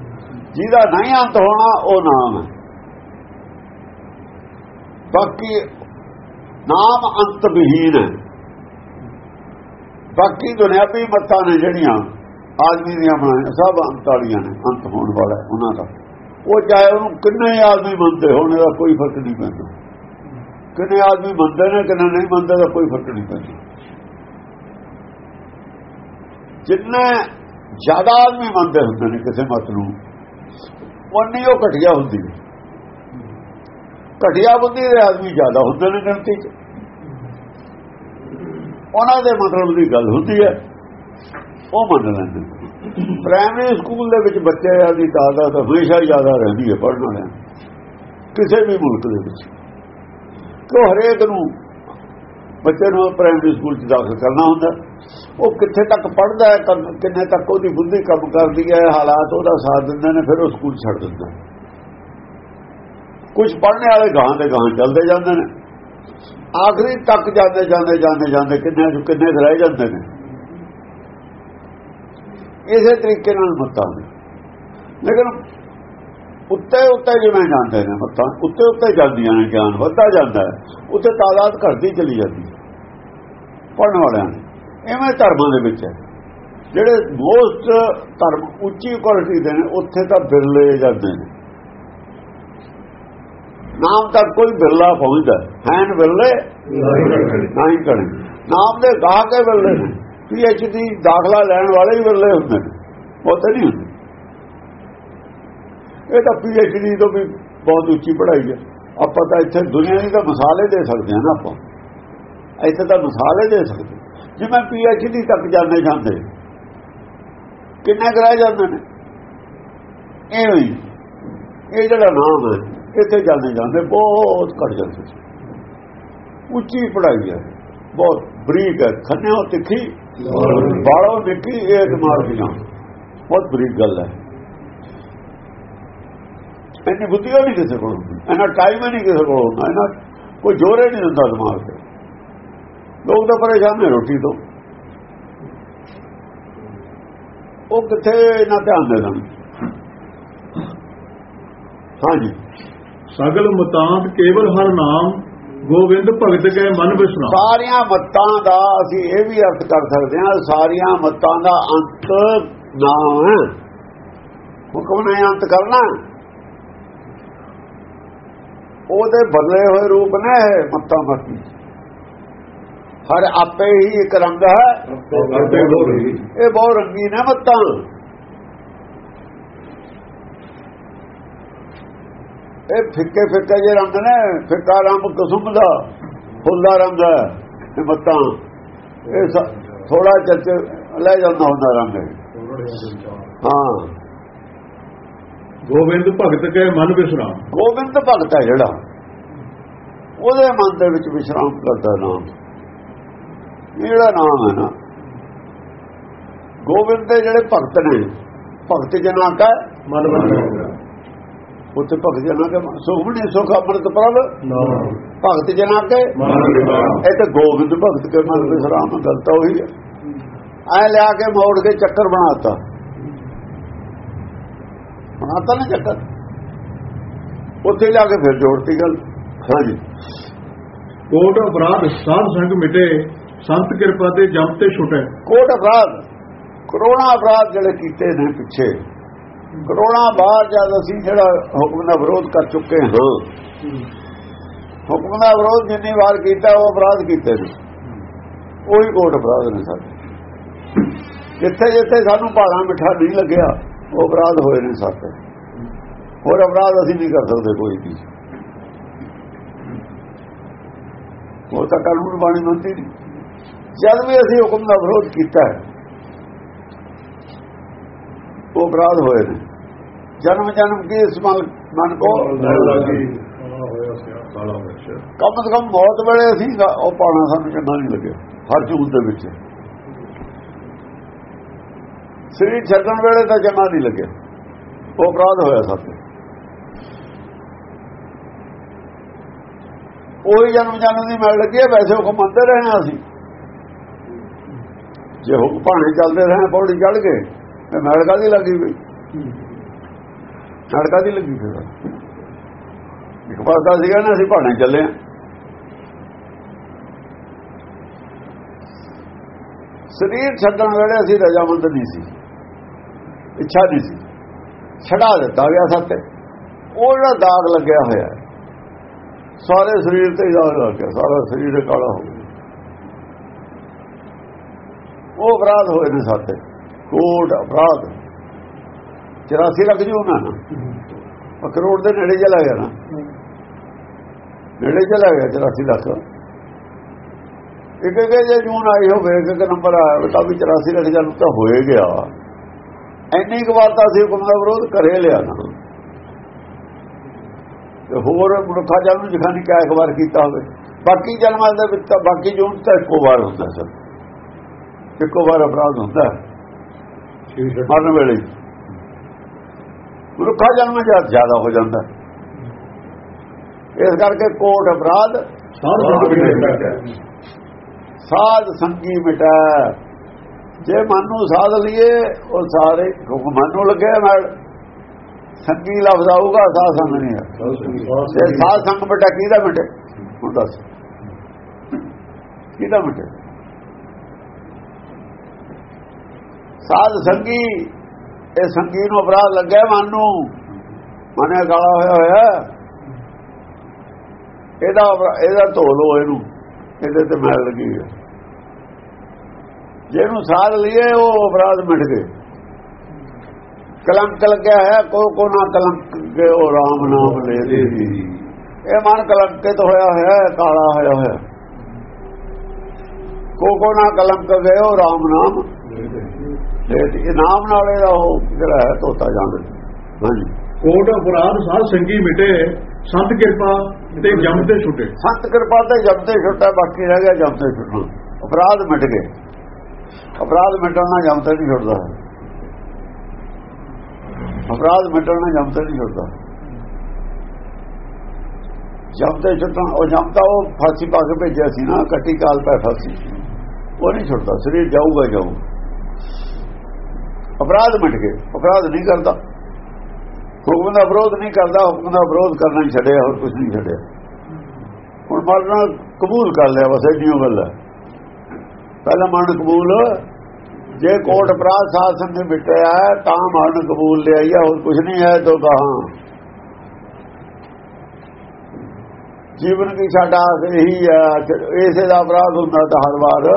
ਜਿਹਦਾ ਨਹੀਂ ਅੰਤ ਹੋਣਾ ਉਹ ਨਾਮ ਹੈ। ਬਾਕੀ ਨਾਮ ਅੰਤ ਵਿਹੀਨ ਹੈ। ਬਾਕੀ ਦੁਨਿਆਵੀ ਮੱਤਾਂ ਨੇ ਜਿਹੜੀਆਂ ਆਦਮੀ ਦੀਆਂ ਬਣਾਈਆਂ, ਸਭ ਅੰਤ ਵਾਲੀਆਂ ਨੇ, ਅੰਤ ਹੋਣ ਵਾਲਾ ਉਹਨਾਂ ਦਾ। ਉਹ ਚਾਹੇ ਉਹਨੂੰ ਕਿੰਨੇ ਆਦਮੀ ਮੰਨਦੇ ਹੋਣ ਦਾ ਕੋਈ ਫ਼ਰਕ ਨਹੀਂ ਪੈਂਦਾ। ਕਿੰਨੇ ਆਦਮੀ ਮੰਨਦੇ ਨੇ, ਕਿੰਨੇ ਨਹੀਂ ਮੰਨਦੇ ਦਾ ਕੋਈ ਫ਼ਰਕ ਨਹੀਂ ਪੈਂਦਾ। ਜਿੰਨੇ ਜ਼ਿਆਦਾ ਆਦਮੀ ਮੰਨਦੇ ਹੁੰਦੇ ਨੇ ਕਿਸੇ ਮਤ ਨੂੰ, ਉਨੀ ਉਹ ਘਟਿਆ ਹੁੰਦੀ ਹੈ। ਘਟਿਆ ਬੁੱਧੀ ਦੇ ਆਦਮੀ ਜ਼ਿਆਦਾ ਹੁੰਦੇ ਨੇ ਗਿਣਤੀ 'ਚ। ਉਹਨਾਂ ਦੇ ਮਤਲਬ ਦੀ ਗੱਲ ਹੁੰਦੀ ਹੈ। ਉਹ ਮੰਨ ਲੈਂਦੇ ਨੇ। ਪ੍ਰਾਇਮਰੀ ਸਕੂਲ ਦੇ ਵਿੱਚ ਬੱਚਿਆਂ ਦੀ ਤਾਦਾਦ ਹਮੇਸ਼ਾ ਹੀ ਜ਼ਿਆਦਾ ਰਹਿੰਦੀ ਹੈ ਪੜ੍ਹਨ ਵਾਲਿਆਂ ਕਿਸੇ ਵੀ ਮੁਲਕ ਦੇ ਵਿੱਚ। ਕਿਉਂ ਹਰੇਕ ਨੂੰ ਬੱਚੇ ਨੂੰ ਪ੍ਰਾਇਮਰੀ ਸਕੂਲ 'ਚ ਦਾਖਲ ਕਰਨਾ ਹੁੰਦਾ। ਉਹ ਕਿੱਥੇ ਤੱਕ ਪੜ੍ਹਦਾ ਹੈ ਕਿੰਨੇ ਤੱਕ ਉਹਦੀ ਬੁੱਧੀ ਕੰਮ ਕਰਦੀ ਹੈ, ਹਾਲਾਤ ਉਹਦਾ ਸਾਥ ਦਿੰਦੇ ਨੇ, ਫਿਰ ਉਹ ਸਕੂਲ ਛੱਡ ਦਿੰਦਾ ਕੁਝ ਪੜ੍ਹਨੇ ਵਾਲੇ ਗਾਂ ਦੇ ਗਾਂ ਚੱਲਦੇ ਜਾਂਦੇ ਨੇ। ਆਖਰੀ ਤੱਕ ਜਾਂਦੇ ਜਾਂਦੇ ਜਾਂਦੇ ਜਾਂਦੇ, ਕਿੰਨੇ ਕਿੰਨੇ ਕੁ ਰਹਿ ਜਾਂਦੇ ਨੇ। ਇਸੇ ਤਰੀਕੇ ਨਾਲ ਮਤਾਂ ਨੇ। ਲੇਕਿਨ ਉੱਤੇ ਉੱਤੇ ਜਿਵੇਂ ਜਾਂਦੇ ਨੇ ਮਤਾਂ, ਉੱਤੇ ਉੱਤੇ ਜਾਂਦੀਆਂ ਨੇ ਗਿਆਨ, ਵੱਧਦਾ ਜਾਂਦਾ ਹੈ। ਉੱਤੇ ਤਾਦਾਦ ਘਟਦੀ ਚਲੀ ਜਾਂਦੀ ਹੈ ਪੜਨ ਵਾਲਿਆਂ ਦੀ। ਐਵੇਂ ਧਰਮਾਂ ਦੇ ਵਿੱਚ ਹੈ। ਜਿਹੜੇ ਮੋਸਟ ਧਰਮ ਉੱਚੀ ਕੁਆਲਿਟੀ ਦੇ ਨੇ, ਉੱਥੇ ਤਾਂ ਬਿਰਲੇ ਜਾਂਦੇ ਨੇ। ਨਾਮ ਤੱਕ ਕੋਈ ਬਿਰਲਾ ਪਹੁੰਚਦਾ ਹੈਨ ਬਿਰਲੇ ਨਹੀਂ ਕਰੇ। ਨਾਮ ਦੇ ਗਾਹ ਕੇ ਬਿਰਲੇ ਨੇ। ਪੀ ਡੀ ਦਾਖਲਾ ਲੈਣ ਵਾਲੇ ਹੀ ਬਿਰਲੇ ਹੁੰਦੇ ਨੇ। ਬਹੁਤੇ ਨਹੀਂ ਹੁੰਦੇ। ਇਹ ਤਾਂ ਪੀ ਦੀ ਤੋਂ ਵੀ ਬਹੁਤ ਉੱਚੀ ਪੜ੍ਹਾਈ ਹੈ। ਆਪਾਂ ਤਾਂ ਇੱਥੇ ਦੁਨੀਆ ਦੀ ਤਾਂ ਮਿਸਾਲੇ ਦੇ ਸਕਦੇ ਹਾਂ ਨਾ ਆਪਾਂ। ਇੱਥੇ ਤਾਂ ਮਿਸਾਲੇ ਦੇ ਸਕਦੇ ਜਿਵੇਂ ਪੀ ਦੀ ਤੱਕ ਜਾਂਦੇ ਜਾਂਦੇ, ਕਿੰਨੇ ਕਰਾ ਜਾਂਦੇ ਨੇ? ਇਹ ਹੋਈ ਇਹ ਜਿਹੜਾ ਨਾਮ ਹੈ। ਇੱਥੇ ਜਾਂਦੇ ਜਾਂਦੇ ਬਹੁਤ ਘੱਟ ਜਾਂਦੇ ਉੱਚੀ ਪੜਾਈ ਹੈ, ਬਹੁਤ ਬਰੀਕ ਹੈ, ਖੰਨਿਓ ਤਿੱਖੀ ਬਾੜੋ ਨਿੱਕੀ ਇਹ ਦਿਮਾਗ ਦੀ ਨਾ ਬਹੁਤ ਬਰੀਕ ਗੱਲ ਹੈ। ਇੰਨੀ ਬੁੱਧੀ ਨਹੀਂ ਕਿਸੇ ਕੋਲ। ਹੁੰਦੀ ਇੰਨਾ ਟਾਈਮ ਨਹੀਂ ਕਿਸੇ ਕੋਲ ਹੁੰਦਾ। ਇਹਨਾਂ ਕੋਈ ਜੋਰੇ ਨਹੀਂ ਹੁੰਦਾ ਦਿਮਾਗ ਤੇ। ਲੋਕ ਤਾਂ ਪਰੇਸ਼ਾਨ ਨੇ ਰੋਟੀ ਤੋਂ। ਉਹ ਕਿੱਥੇ ਨਾ ਧਿਆਨ ਦੇ ਦੇਣ ਹਾਂਜੀ। ਸਗਲ ਮਤਾਂਤ ਕੇਵਲ ਹਰ ਨਾਮ ਗੋਬਿੰਦ ਭਗਤ ਕੇ ਮਨ ਵਿਸਰਾ ਸਾਰੀਆਂ ਮੱਤਾਂ ਦਾ ਅਸੀਂ ਇਹ ਵੀ ਅਰਥ ਕਰ ਸਕਦੇ ਹਾਂ ਸਾਰੀਆਂ ਮੱਤਾਂ ਦਾ ਅੰਤ ਨਾਮ ਹੈ। ਹੁਕਮ ਨੇ ਅੰਤ ਕਰਨਾ ਉਹਦੇ ਬਦਲੇ ਹੋਏ ਰੂਪ ਨੇ ਇਹ ਮੱਤਾਂ ਬਾਕੀ। ਹਰ ਆਪੇ ਹੀ ਇੱਕ ਰੰਗ ਹੈ। ਇਹ ਬਹੁਤ ਰੰਗੀਨ ਹੈ ਮੱਤਾਂ। ਇਹ ਫਿੱਕੇ ਫਿੱਕੇ ਜੇ ਰੰਗ ਨੇ ਫਿੱਕਾ ਰੰਗ ਕੁਸੁਮ ਦਾ ਫੁੱਲ ਦਾ ਰੰਗ ਹੈ ਇਹ ਮੱਤਾਂ। ਇਹ ਥੋੜਾ ਚੱਚ ਲੈ ਜਾਂਦਾ ਹੁੰਦਾ ਰੰਗ। ਹਾਂ। ਗੋਬਿੰਦ ਭਗਤ ਕੇ ਮਨ ਵਿਸਰਾ ਗੋਬਿੰਦ ਭਗਤ ਹੈ ਜਿਹੜਾ। ਉਹਦੇ ਮਨ ਦੇ ਵਿੱਚ ਵਿਸ਼ਰਾਮ ਕਰਦਾ ਨਾਮ। ਜਿਹੜਾ ਨਾਮ ਹੈ ਨਾ ਗੋਬਿੰਦ ਦੇ ਜਿਹੜੇ ਭਗਤ ਨੇ ਭਗਤ ਜਨਾਂ ਕਾ ਮਨ ਵਿਸਰਾ ਉੱਥੇ ਭਗਤ ਜਨਾਂ ਕੇ ਸੁਖਮਣੀ ਸੁਖ ਅੰਮ੍ਰਿਤ ਪ੍ਰਭ ਭਗਤ ਜਨਾਂ ਕੇ ਇਹ ਤਾਂ ਗੋਬਿੰਦ ਭਗਤ ਕੇ ਮਨ ਵਿਸ਼ਰਾਮ ਗਲਤਾ ਹੋਈ ਹੈ। ਐ ਲਿਆ ਕੇ ਮੋੜ ਕੇ ਚੱਕਰ ਬਣਾਤਾ। ਬਣਾਤਾ ਨਾ ਚੱਕਰ। ਉੱਥੇ ਜਾ ਕੇ ਫਿਰ ਜੋੜਤੀ ਗੱਲ। ਹਾਂਜੀ। ਕੋਟ ਅਪਰਾਧ ਸਾਧ ਸੰਗ ਮਿਟੇ ਸੰਤ ਕਿਰਪਾ ਤੇ ਜਮ ਤੇ ਛੁਟੇ। ਕੋਟ ਅਪਰਾਧ। ਕਰੋਨਾ ਅਪਰਾਧ ਜਿਹੜੇ ਕੀਤੇ ਨੇ ਪਿੱਛੇ। ਕਰੋਨਾ ਬਾਅਦ ਜਦ ਅਸੀਂ ਜਿਹੜਾ ਹੁਕਮ ਦਾ ਵਿਰੋਧ ਕਰ ਚੁੱਕੇ ਹਾਂ। ਹੁਕਮ ਦਾ ਵਿਰੋਧ ਜਿੰਨੀ ਵਾਰ ਕੀਤਾ ਉਹ ਅਪਰਾਧ ਕੀਤੇ ਨੇ। ਉਹੀ ਕੋਟ ਅਪਰਾਧ ਨੇ ਸਾਡੇ। ਜਿੱਥੇ ਜਿੱਥੇ ਸਾਨੂੰ ਭਾਣਾ ਮਿੱਠਾ ਨਹੀਂ ਲੱਗਿਆ ਉਹ ਅਪਰਾਧ ਹੋਏ ਨੇ ਸਾਡੇ। ਹੋਰ ਅਪਰਾਧ ਅਸੀਂ ਨਹੀਂ ਕਰ ਸਕਦੇ ਕੋਈ ਵੀ। ਉਹ ਤਾਂ ਕਾਨੂੰਨ ਬਾਣੀ ਮੰਨਦੀ ਨਹੀਂ। ਜਦ ਵੀ ਅਸੀਂ ਹੁਕਮ ਦਾ ਵਿਰੋਧ ਕੀਤਾ ਹੈ ਉਹ ਅਪਰਾਧ ਹੋਏ ਨੇ। ਜਨਮ ਜਨਮ ਕੀ ਇਸ ਮਨ ਮਨ ਕੋ? ਕਮ ਸੇ ਕਮ ਮੌਤ ਵੇਲੇ ਅਸੀਂ ਉਹ ਪਾਣਾ ਸਾਨੂੰ ਚੰਗਾ ਨਹੀਂ ਲੱਗਿਆ ਹਰ ਚੂਲ ਦੇ ਵਿੱਚ। ਸਰੀਰ ਛੱਡਣ ਵੇਲੇ ਤਾਂ ਚੰਗਾ ਨਹੀਂ ਲੱਗਿਆ। ਉਹ ਅਪਰਾਧ ਹੋਇਆ ਸਾਡੇ ਉਹੀ ਜਨਮ ਜਨਮ ਦੀ ਮਿਲ ਲੱਗੀ ਵੈਸੇ ਹੁਕਮ ਮੰਨਦੇ ਰਹੇ ਹਾਂ ਅਸੀਂ ਜੇ ਹੁਕਮ ਭਾਣੇ ਚੱਲਦੇ ਰਹੇ ਪੌੜੀ ਚੜ ਕੇ ਤੇ ਮਿਲ ਕਾਹਦੀ ਲੱਗੀ ਵੀ ਮਿਲ ਦੀ ਲੱਗੀ ਫਿਰ ਇੱਕ ਪਾਸਾ ਸੀਗਾ ਨਾ, ਅਸੀਂ ਭਾਣੇ ਚੱਲੇ ਹਾਂ ਸਰੀਰ ਛੱਡਣ ਵੇਲੇ ਅਸੀਂ ਰਜਾਮੰਦ ਨਹੀਂ ਸੀ। ਇੱਛਾ ਨਹੀਂ ਸੀ। ਛਡਾ ਦਿੱਤਾ ਗਿਆ ਸਾਤੇ ਉਹ ਜਿਹੜਾ ਦਾਗ ਲੱਗਿਆ ਹੋਇਆ ਸਾਰੇ ਸਰੀਰ ਤੇ ਦਾਗ ਲੱਗ ਗਿਆ। ਸਾਰਾ ਸਰੀਰ ਕਾਲਾ ਹੋ ਗਿਆ। ਉਹ ਅਪਰਾਧ ਹੋਏ ਨੇ ਸਾਤੇ ਕੋਟ ਅਪਰਾਧ। 84 ਲੱਖ ਜੂ ਨਾ। ਨਾ ਉਹ ਕਰੋੜ ਦੇ ਨੇੜੇ ਚਲਾ ਗਿਆ ਨਾ। ਨੇੜੇ ਚਲਾ ਗਿਆ 84 ਲੱਖ। ਇੱਕ ਇੱਕ ਜੇ ਜੂਨ ਆਈ ਹੋਵੇ ਇੱਕ ਨੰਬਰ ਆਇਆ ਤਾਂ ਵੀ 84 ਲੱਖ ਜਨ ਤਾਂ ਹੋਏ ਗਿਆ। ਐਨੀ ਕੁ ਵਾਰ ਤਾਂ ਅਸੀਂ ਹੁਕਮ ਦਾ ਵਿਰੋਧ ਕਰੇ ਲਿਆ ਨਾ। ਤੇ ਹੋਰ ਮਨੁੱਖਾ ਜਨ ਨੂੰ ਜਖਾਨੀ ਕਿਆ ਇੱਕ ਵਾਰ ਕੀਤਾ ਹੋਵੇ। ਬਾਕੀ ਜਨਮਾਂ ਦੇ ਵਿੱਚ ਤਾਂ ਬਾਕੀ ਜੂਨ ਤਾਂ ਇੱਕੋ ਵਾਰ ਹੁੰਦਾ ਸਰ। ਇੱਕੋ ਵਾਰ ਅਪਰਾਧ ਹੁੰਦਾ। ਹੈ। ਮਰਨ ਵੇਲੇ। ਮਨੁੱਖਾ ਜਨਮ ਜਦ ਜ਼ਿਆਦਾ ਹੋ ਜਾਂਦਾ। ਇਸ ਕਰਕੇ ਕੋਟ ਅਪਰਾਧ ਸਾਧ ਸੰਗੀ ਮਿਟਾ ਜੇ ਮਨ ਨੂੰ ਸਾਧ ਲਈਏ ਉਹ ਸਾਰੇ ਮਨ ਨੂੰ ਲੱਗਿਆ ਨਾਲ। ਸੰਗੀ ਲਫ਼ਜ਼ ਆਊਗਾ ਸਾਧ ਸੰਗ ਨਹੀਂ ਜੇ ਸਾਧ ਸੰਗ ਮਿਟਾ ਕਿਹਦਾ ਮਿਟੇ ਹੁਣ ਦੱਸ। ਕਿਹਦਾ ਮਿਟੇ ਸਾਧ ਸੰਗੀ ਇਹ ਸੰਗੀ ਨੂੰ ਅਪਰਾਧ ਲੱਗਿਆ ਮਨ ਨੂੰ। ਮਨੇ ਗਾਲਾ ਹੋਇਆ ਹੋਇਆ। ਇਹਦਾ ਇਹਦਾ ਧੋ ਲੋ ਇਹਨੂੰ। ਇਹਦੇ ਤੇ ਮੈਲ ਲੱਗੀ ਹੈ ਜਿਹਨੂੰ ਸਾਧ ਲਈਏ ਉਹ ਅਪਰਾਧ ਮਿਟ ਗਏ। ਕਲੰਕ ਲੱਗਿਆ ਹੈ ਕੋ ਕੋ ਨਾ ਕਲੰਕ ਉਹ ਰਾਮ ਨਾਮ ਲੈ ਦੇ ਇਹ ਮਨ ਕਲੰਕਿਤ ਹੋਇਆ ਹੈ ਕਾਲਾ ਹੋਇਆ ਹੋਇਆ। ਕੋ ਕੋ ਨਾ ਕਲੰਕ ਗਏ ਉਹ ਰਾਮ ਨਾਮ ਇਹ ਨਾਮ ਨਾਲ ਇਹਦਾ ਉਹ ਜਿਹੜਾ ਹੈ ਧੋਤਾ ਜਾਂਦਾ। ਹਾਂਜੀ। ਕੋਟ ਅਪਰਾਧ ਸਾਧ ਸੰਗੀ ਮਿਟੇ ਸੰਤ ਕਿਰਪਾ ਤੇ ਜਮ ਤੇ ਛੁੱਟੇ। ਸੰਤ ਕਿਰਪਾ ਤੇ ਜਬ ਤੇ ਛੁੱਟਾ ਬਾਕੀ ਰਹਿ ਗਿਆ ਜਬ ਤੇ ਛੁੱਟਣਾ ਅਪਰਾਧ ਮਿਟ ਗਏ। ਅਪਰਾਧ ਮਿਟਣਾ ਜਬ ਤੇ ਨਹੀਂ ਛੁੱਟਦਾ। ਅਪਰਾਧ ਮਿਟਣਾ ਜਬ ਤੇ ਨਹੀਂ ਛੁੱਟਦਾ। ਜਬ ਤੇ ਛੁੱਟਣ ਉਹ ਜਬ ਤਾਂ ਉਹ ਫਾਂਸੀ ਪਾ ਕੇ ਭੇਜਿਆ ਸੀ ਨਾ ਕੱਟੀ ਕਾਲ ਪੈ ਫਾਂਸੀ। ਉਹ ਨਹੀਂ ਛੁੱਟਦਾ ਸਰੀਰ ਜਾਊਗਾ ਜਾਊ ਅਪਰਾਧ ਮਿਟ ਗਏ। ਅਪਰਾਧ ਨਹੀਂ ਕਰਦਾ। ਹੁਕਮ ਦਾ ਵਿਰੋਧ ਨਹੀਂ ਕਰਦਾ, ਹੁਕਮ ਦਾ ਵਿਰੋਧ ਕਰਨਾ ਹੀ ਛੱਡਿਆ, ਹੋਰ ਕੁਝ ਨਹੀਂ ਛੱਡਿਆ। ਹੁਣ ਮਰਨਾ ਕਬੂਲ ਕਰ ਲਿਆ, ਬਸ ਐਡੀ ਗੱਲ ਹੈ। ਪਹਿਲਾਂ ਮਰਨ ਕਬੂਲ, ਜੇ ਕੋਟ ਅਪਰਾਧ ਸਾਧ ਸੰਗ ਮਿਟਿਆ ਤਾਂ ਮਰਨ ਕਬੂਲ ਲਿਆ ਹੀ ਹੋਰ ਕੁਝ ਨਹੀਂ ਹੈ ਤੋਂ ਕਹਾ ਜੀਵਨ ਕੀ ਸਾਡਾ ਇਹੀ ਹੈ ਇਸੇ ਦਾ ਅਪਰਾਧ ਹੁੰਦਾ ਤਾਂ ਹਰ ਵਾਰ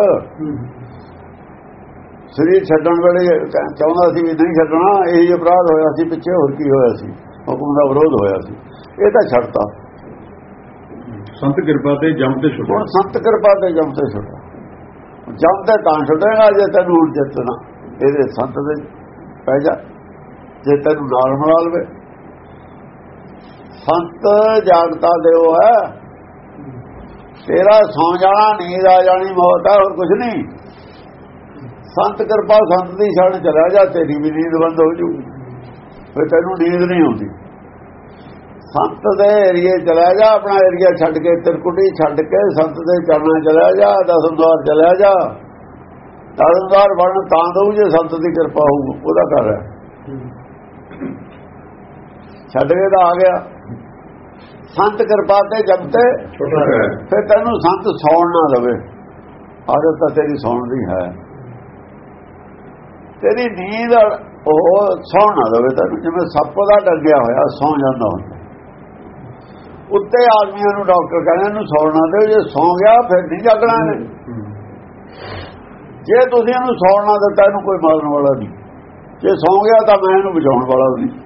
ਸਰੀਰ ਛੱਡਣ ਵੇਲੇ ਚਾਹੁੰਦਾ ਸੀ ਵੀ ਨਹੀਂ ਛੱਡਣਾ ਇਹੀ ਅਪਰਾਧ ਹੋਇਆ ਸੀ ਪਿੱਛੇ ਹੋਰ ਕੀ ਹੋਇਆ ਸੀ? ਹੁਕਮ ਦਾ ਵਿਰੋਧ ਹੋਇਆ ਸੀ। ਇਹ ਤਾਂ ਛੱਡਤਾ। ਸੰਤ ਕਿਰਪਾ ਤੇ ਜਮ ਤੇ ਛੁੱਟੇ ਹੁਣ ਸੰਤ ਕਿਰਪਾ ਤੇ ਜਮ ਤੇ ਛੱਡਾ। ਜਮ ਤੇ ਤਾਂ ਛੱਡੇਗਾ ਜੇ ਤੈਨੂੰ ਹੁਣ ਜਿੱਤਣਾ। ਇਹਦੇ ਸੰਤ ਦੇ ਪੈ ਜਾ। ਜੇ ਤੈਨੂੰ ਨਾਲ ਮਿਲਾ ਲਵੇ। ਸੰਤ ਜਾਗਤਾ ਦਿਓ ਹੈ। ਤੇਰਾ ਸੌ ਜਾਣਾ ਨੀਂਦ ਆ ਜਾਣੀ ਮੌਤ ਹੈ ਹੋਰ ਕੁਝ ਨਹੀਂ। ਸੰਤ ਕਿਰਪਾ ਸੰਤ ਦੀ ਛੜ ਚਲਾ ਜਾ ਤੇਰੀ ਵੀ ਨੀਂਦ ਬੰਦ ਹੋ ਜੂ। ਫਿਰ ਤੈਨੂੰ ਨੀਂਦ ਨਹੀਂ ਆਉਂਦੀ। ਸੰਤ ਦੇ ਏਰੀਏ ਚਲਾ ਜਾ ਆਪਣਾ ਏਰੀਆ ਛੱਡ ਕੇ ਤਿਰਕੁਟੀ ਛੱਡ ਕੇ ਸੰਤ ਦੇ ਚਰਨਾਂ ਚਲਾ ਜਾ ਦਸਮਦਾਰ ਚਲਾ ਜਾ। ਦਸਮਦਾਰ ਬਣ ਤਾਂ ਦਊ ਜੇ ਸੰਤ ਦੀ ਕਿਰਪਾ ਹੋਊ ਉਹਦਾ ਘਰ ਹੈ। ਛੱਡ ਕੇ ਤਾਂ ਆ ਗਿਆ। ਸੰਤ ਕਿਰਪਾ ਤੇ ਜਬ ਤੇ ਫਿਰ ਤੈਨੂੰ ਸੰਤ ਸੌਣ ਨਾ ਲਵੇ ਆਦਤ ਤਾਂ ਤੇਰੀ ਸੌਣ ਦੀ ਹੈ। ਤੇਰੀ ਨੀਂਦ ਉਹ ਸੌਣ ਨਾ ਦੇਵੇ ਤੈਨੂੰ, ਜਿਵੇਂ ਸੱਪ ਦਾ ਡੰਗਿਆ ਹੋਇਆ, ਸੌ ਜਾਂਦਾ ਹੁੰਦਾ। ਉੱਤੇ ਆਦਮੀਆਂ ਨੂੰ ਡਾਕਟਰ ਕਹਿੰਦੇ, ਇਹਨੂੰ ਸੌਣ ਨਾ ਦਿਓ, ਜੇ ਸੌ ਗਿਆ, ਫਿਰ ਨਹੀਂ ਜਾਗਣਾ ਨੇ ਜੇ ਤੁਸੀਂ ਇਹਨੂੰ ਸੌਣ ਨਾ ਦਿੱਤਾ, ਇਹਨੂੰ ਕੋਈ ਮਾਰਨ ਵਾਲਾ ਨਹੀਂ। ਜੇ ਸੌਂ ਗਿਆ, ਤਾਂ ਮੈਂ ਇਹਨੂੰ ਬਚਾਉਣ ਵਾਲਾ ਵੀ ਨਹੀਂ।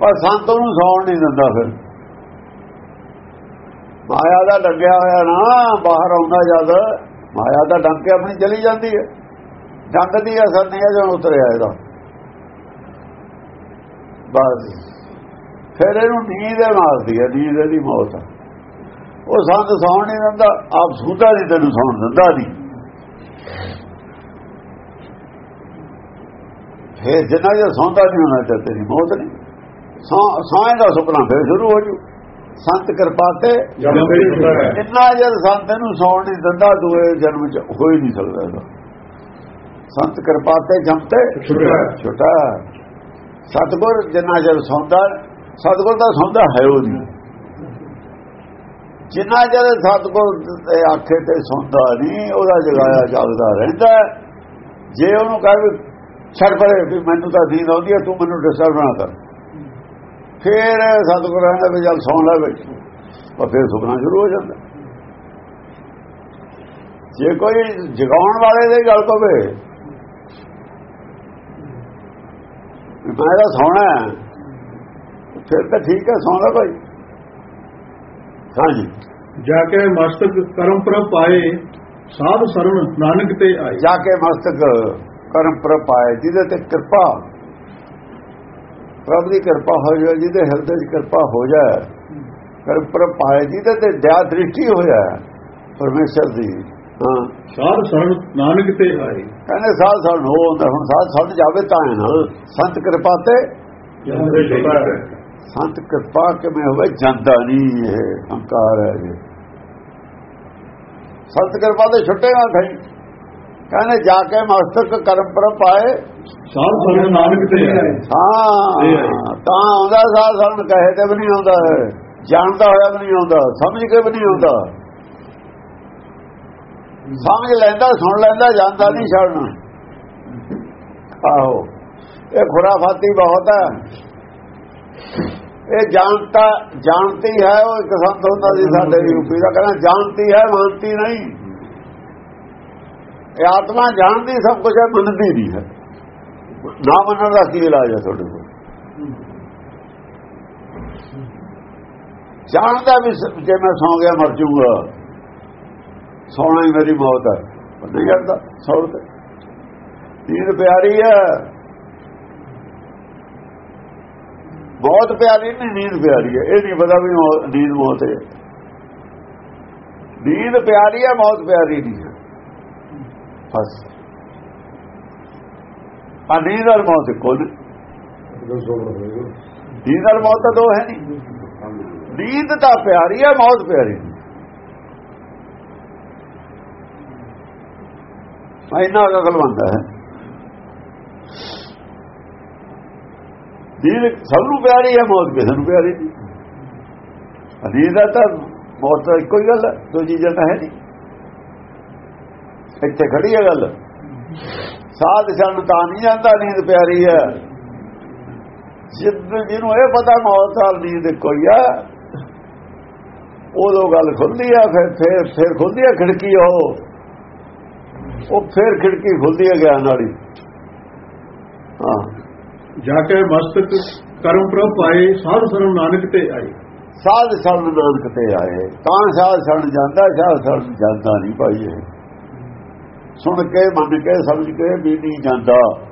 ਪਰ ਸੰਤ ਨੂੰ ਸੌਣ ਨਹੀਂ ਦਿੰਦਾ ਫਿਰ। ਮਾਇਆ ਦਾ ਲੱਗਿਆ ਹੋਇਆ ਨਾ, ਬਾਹਰ ਆਉਂਦਾ ਜਦ, ਮਾਇਆ ਦਾ ਡੰਗ ਕੇ ਆਪਣੀ ਚਲੀ ਜਾਂਦੀ ਹੈ। ਡੰਗ ਦੀ ਅਸਰ ਨਹੀਂ ਹੈ ਜਦੋਂ ਉਤਰਿਆ ਇਹਦਾ। ਬਸ। ਫਿਰ ਇਹਨੂੰ ਨੀਂਦ ਮਾਰਦੀ ਹੈ ਨੀਂਦ ਇਹਦੀ ਮੌਤ ਹੈ ਉਹ ਸੰਤ ਸੌਣ ਨਹੀਂ ਦਿੰਦਾ ਆਪ ਸੁਣਦਾ ਨਹੀਂ ਤੈਨੂੰ ਸੌਣ ਦਿੰਦਾ ਨਹੀਂ। ਫਿਰ ਜਿੰਨਾ ਜੇ ਸੌਂਦਾ ਨਹੀਂ ਹੋਣਾ ਤੇ ਤੇਰੀ ਮੌਤ ਨਹੀਂ। ਸੌਂ ਦਾ ਸੁਪਨਾ ਫਿਰ ਸ਼ੁਰੂ ਹੋ ਜੂ। ਸੰਤ ਕਿਰਪਾ ਤੇ ਇੰਨਾ ਜਦ ਸੰਤ ਨੂੰ ਸੌਣ ਨਹੀਂ ਦਿੰਦਾ ਦੂਏ ਜਨਮ ਚ ਹੋ ਹੀ ਨਹੀਂ ਸਕਦਾ ਇਹਦਾ। ਸੰਤ ਕਿਰਪਾ ਤੇ ਜੰਮਤੇ ਛੋਟਾ। ਸਤਗੁਰ ਜਿੰਨਾ ਜਦ ਸੌਂਦਾ ਸਤਗੁਰ ਦਾ ਸੌਂਦਾ ਹੈ ਉਹ ਨਹੀਂ। ਜਿੰਨਾ ਜਦ ਸਤਗੁਰ ਦੇ ਆਖੇ ਤੇ ਸੌਂਦਾ ਨਹੀਂ ਉਹਦਾ ਜਗਾਇਆ ਜਾਗਦਾ ਰਹਿੰਦਾ। ਜੇ ਉਹਨੂੰ ਕਹੇ ਛੱਡ ਪਰੇ ਵੀ ਮੈਨੂੰ ਤਾਂ ਦੀਨ ਆਉਂਦੀ ਹੈ ਤੂੰ ਮੈਨੂੰ ਡਿਸਟਰਬ ਨਾ ਕਰ। ਫਿਰ ਸਤਗੁਰ ਕਹਿੰਦਾ ਵੀ ਜਦ ਸੌਂ ਲੈ ਬਈ ਉਹ ਫਿਰ ਸੁਪਨਾ ਸ਼ੁਰੂ ਹੋ ਜਾਂਦਾ। ਜੇ ਕੋਈ ਜਗਾਉਣ ਵਾਲੇ ਦੀ ਗੱਲ ਪਵੇ ਵੀ ਮੈਂ ਤਾਂ ਸੌਣਾ ਫਿਰ ਤਾਂ ਠੀਕ ਹੈ ਸੌਣਾ ਭਾਈ ਹਾਂਜੀ। ਜਾ ਕੇ ਮਸਤਕ ਕਰਮ ਪ੍ਰਭ ਪਾਏ ਸਾਧ ਸਰਣ ਨਾਨਕ ਤੇ ਆਏ। ਜਾ ਕੇ ਮਸਤਕ ਕਰਮ ਪ੍ਰਭ ਪਾਏ ਜਿਹਦੇ ਤੇ ਕਿਰਪਾ ਪ੍ਰਭ ਦੀ ਕਿਰਪਾ ਹੋ ਜਾਏ ਜਿਹਦੇ ਹਿਰਦੇ 'ਚ ਕਿਰਪਾ ਹੋ ਜਾਏ। ਕਰਮ ਪ੍ਰਭ ਪਾਏ ਜਿਹਦੇ ਤੇ ਦਇਆ ਦ੍ਰਿਸ਼ਟੀ ਹੋ ਜਾਏ ਪਰਮੇਸ਼ਰ ਦੀ। ਹਾਂ। ਸਾਧ ਸਰਣ ਨਾਨਕ ਤੇ ਆਏ। ਕਹਿੰਦੇ ਸਾਧ ਸਾਧ ਹੋ ਹੁੰਦਾ ਹੁਣ ਸਾਧ ਸਾਧ ਜਾਵੇ ਤਾਂ ਹੈ ਨਾ। ਸੰਤ ਕਿਰਪਾ ਤੇ ਸੰਤ ਕਿਰਪਾ ਕਿਵੇਂ ਹੋਵੇ ਜਾਂਦਾ ਨਹੀਂ ਇਹ ਹੰਕਾਰ ਹੈ ਇਹ। ਸੰਤ ਕਿਰਪਾ ਤੇ ਛੁੱਟੇਗਾ ਖਈ ਕਹਿੰਦੇ ਜਾ ਕੇ ਮਸਤਕ ਕਰਮ ਪ੍ਰਭ ਪਾਏ। ਸਾਧ ਸਰਣ ਨਾਨਕ ਤੇ ਆਏ। ਹਾਂ ਤਾਂ ਆਉਂਦਾ ਸਾਧ ਸਾਨੂੰ ਕਹੇ ਤੇ ਵੀ ਨਹੀਂ ਆਉਂਦਾ। ਹੈ ਜਾਣਦਾ ਹੋਇਆ ਵੀ ਨਹੀਂ ਆਉਂਦਾ ਸਮਝ ਕੇ ਵੀ ਨਹੀਂ ਆਉਂਦਾ। ਸਮਝ ਲੈਂਦਾ, ਸੁਣ ਲੈਂਦਾ, ਜਾਂਦਾ ਨਹੀਂ ਛੱਡਣਾ। ਆਹੋ, ਇਹ ਖੁਰਾਫਾਤੀ ਬਹੁਤ ਹੈ। ਇਹ ਜਾਣਤਾ, ਜਾਣਤੀ ਹੈ, ਉਹ ਇੱਕ ਸੰਤ ਹੁੰਦਾ ਸੀ ਸਾਡੇ ਯੂਪੀ ਦਾ, ਕਹਿੰਦਾ ਜਾਣਤੀ ਹੈ, ਮੰਨਤੀ ਨਹੀਂ। ਇਹ ਆਤਮਾ ਜਾਣਦੀ, ਸਭ ਕੁਝ ਹੈ, ਮੰਨਦੀ ਨਹੀਂ ਹੈ। ਨਾ ਮੰਨਣ ਦਾ ਕੀ ਇਲਾਜ ਹੈ ਤੁਹਾਡੇ ਕੋਲ? ਜਾਣਦਾ ਵੀ ਜੇ ਮੈਂ ਸੌਂ ਗਿਆ, ਮਰ ਜਾਊਗਾ। ਸੌਣਾ ਹੀ ਮੇਰੀ ਮੌਤ ਹੈ। ਨਹੀਂ ਕਰਦਾ ਸੌਂ ਤੇ। ਨੀਂਦ ਪਿਆਰੀ ਹੈ। ਬਹੁਤ ਪਿਆਰੀ ਨਹੀਂ, ਨੀਂਦ ਪਿਆਰੀ ਹੈ। ਇਹ ਨਹੀਂ ਪਤਾ ਵੀ ਨੀਂਦ ਮੌਤ ਹੈ। ਨੀਂਦ ਪਿਆਰੀ ਹੈ, ਮੌਤ ਪਿਆਰੀ ਨਹੀਂ ਹੈ। ਬਸ। ਆ ਨੀਂਦ ਔਰ ਮੌਤ ਇੱਕੋ ਨੇ। ਨੀਂਦ ਔਰ ਮੌਤ ਤਾਂ ਦੋ ਹੈ ਨਹੀਂ। ਨੀਂਦ ਤਾਂ ਪਿਆਰੀ ਹੈ, ਮੌਤ ਪਿਆਰੀ ਨਹੀਂ। ਇੰਨਾ ਅਕਲ ਬੰਦਾ ਹੈ। ਨੀਂਦ ਸਭ ਨੂੰ ਪਿਆਰੀ ਹੈ, ਮੌਤ ਕਿਸੇ ਨੂੰ ਪਿਆਰੀ ਨਹੀਂ। ਨੀਂਦ ਦਾ ਤਾਂ ਮੌਤ ਤਾਂ ਇੱਕੋ ਹੀ ਗੱਲ ਹੈ, ਦੂਜੀ ਚੀਜ਼ਾਂ ਹੈ ਨਹੀਂ। ਇੱਥੇ ਖੜੀ ਹੈ ਗੱਲ। ਸਾਧ ਛੱਡ ਤਾਂ ਨਹੀਂ ਜਾਂਦਾ, ਨੀਂਦ ਪਿਆਰੀ ਹੈ। ਜਿੱਦ ਜਿਹਨੂੰ ਇਹ ਪਤਾ ਮੌਤ ਨਾਲ ਨੀਂਦ ਕੋਈ ਆ ਉਦੋਂ ਗੱਲ ਖੁੱਲਦੀ ਆ, ਫਿਰ ਫਿਰ ਫਿਰ ਖੁੱਲਦੀ ਆ, ਖਿੜਕੀ ਉਹ। ਉਹ ਫਿਰ ਖਿੜਕੀ ਖੁੱਲਦੀ ਹੈ ਗਿਆਨ ਵਾਲੀ। ਹਾਂ। ਜਾ ਕੇ ਮਸਤਕ ਕਰਮ ਪ੍ਰਭ ਪਾਏ ਸਾਧ ਸਰਣ ਨਾਨਕ ਤੇ ਆਏ। ਸਾਧ ਛੱਡ ਨਾਨਕ ਤੇ ਆਏ। ਤਾਂ ਸਾਧ ਛੱਡ ਜਾਂਦਾ ਸਾਧ ਛੱਡ ਜਾਂਦਾ ਨਹੀਂ ਭਾਈ ਇਹ। ਸੁਣ ਕੇ ਮੰਨ ਕੇ ਸਮਝ ਕੇ ਵੀ ਨਹੀਂ ਜਾਂਦਾ।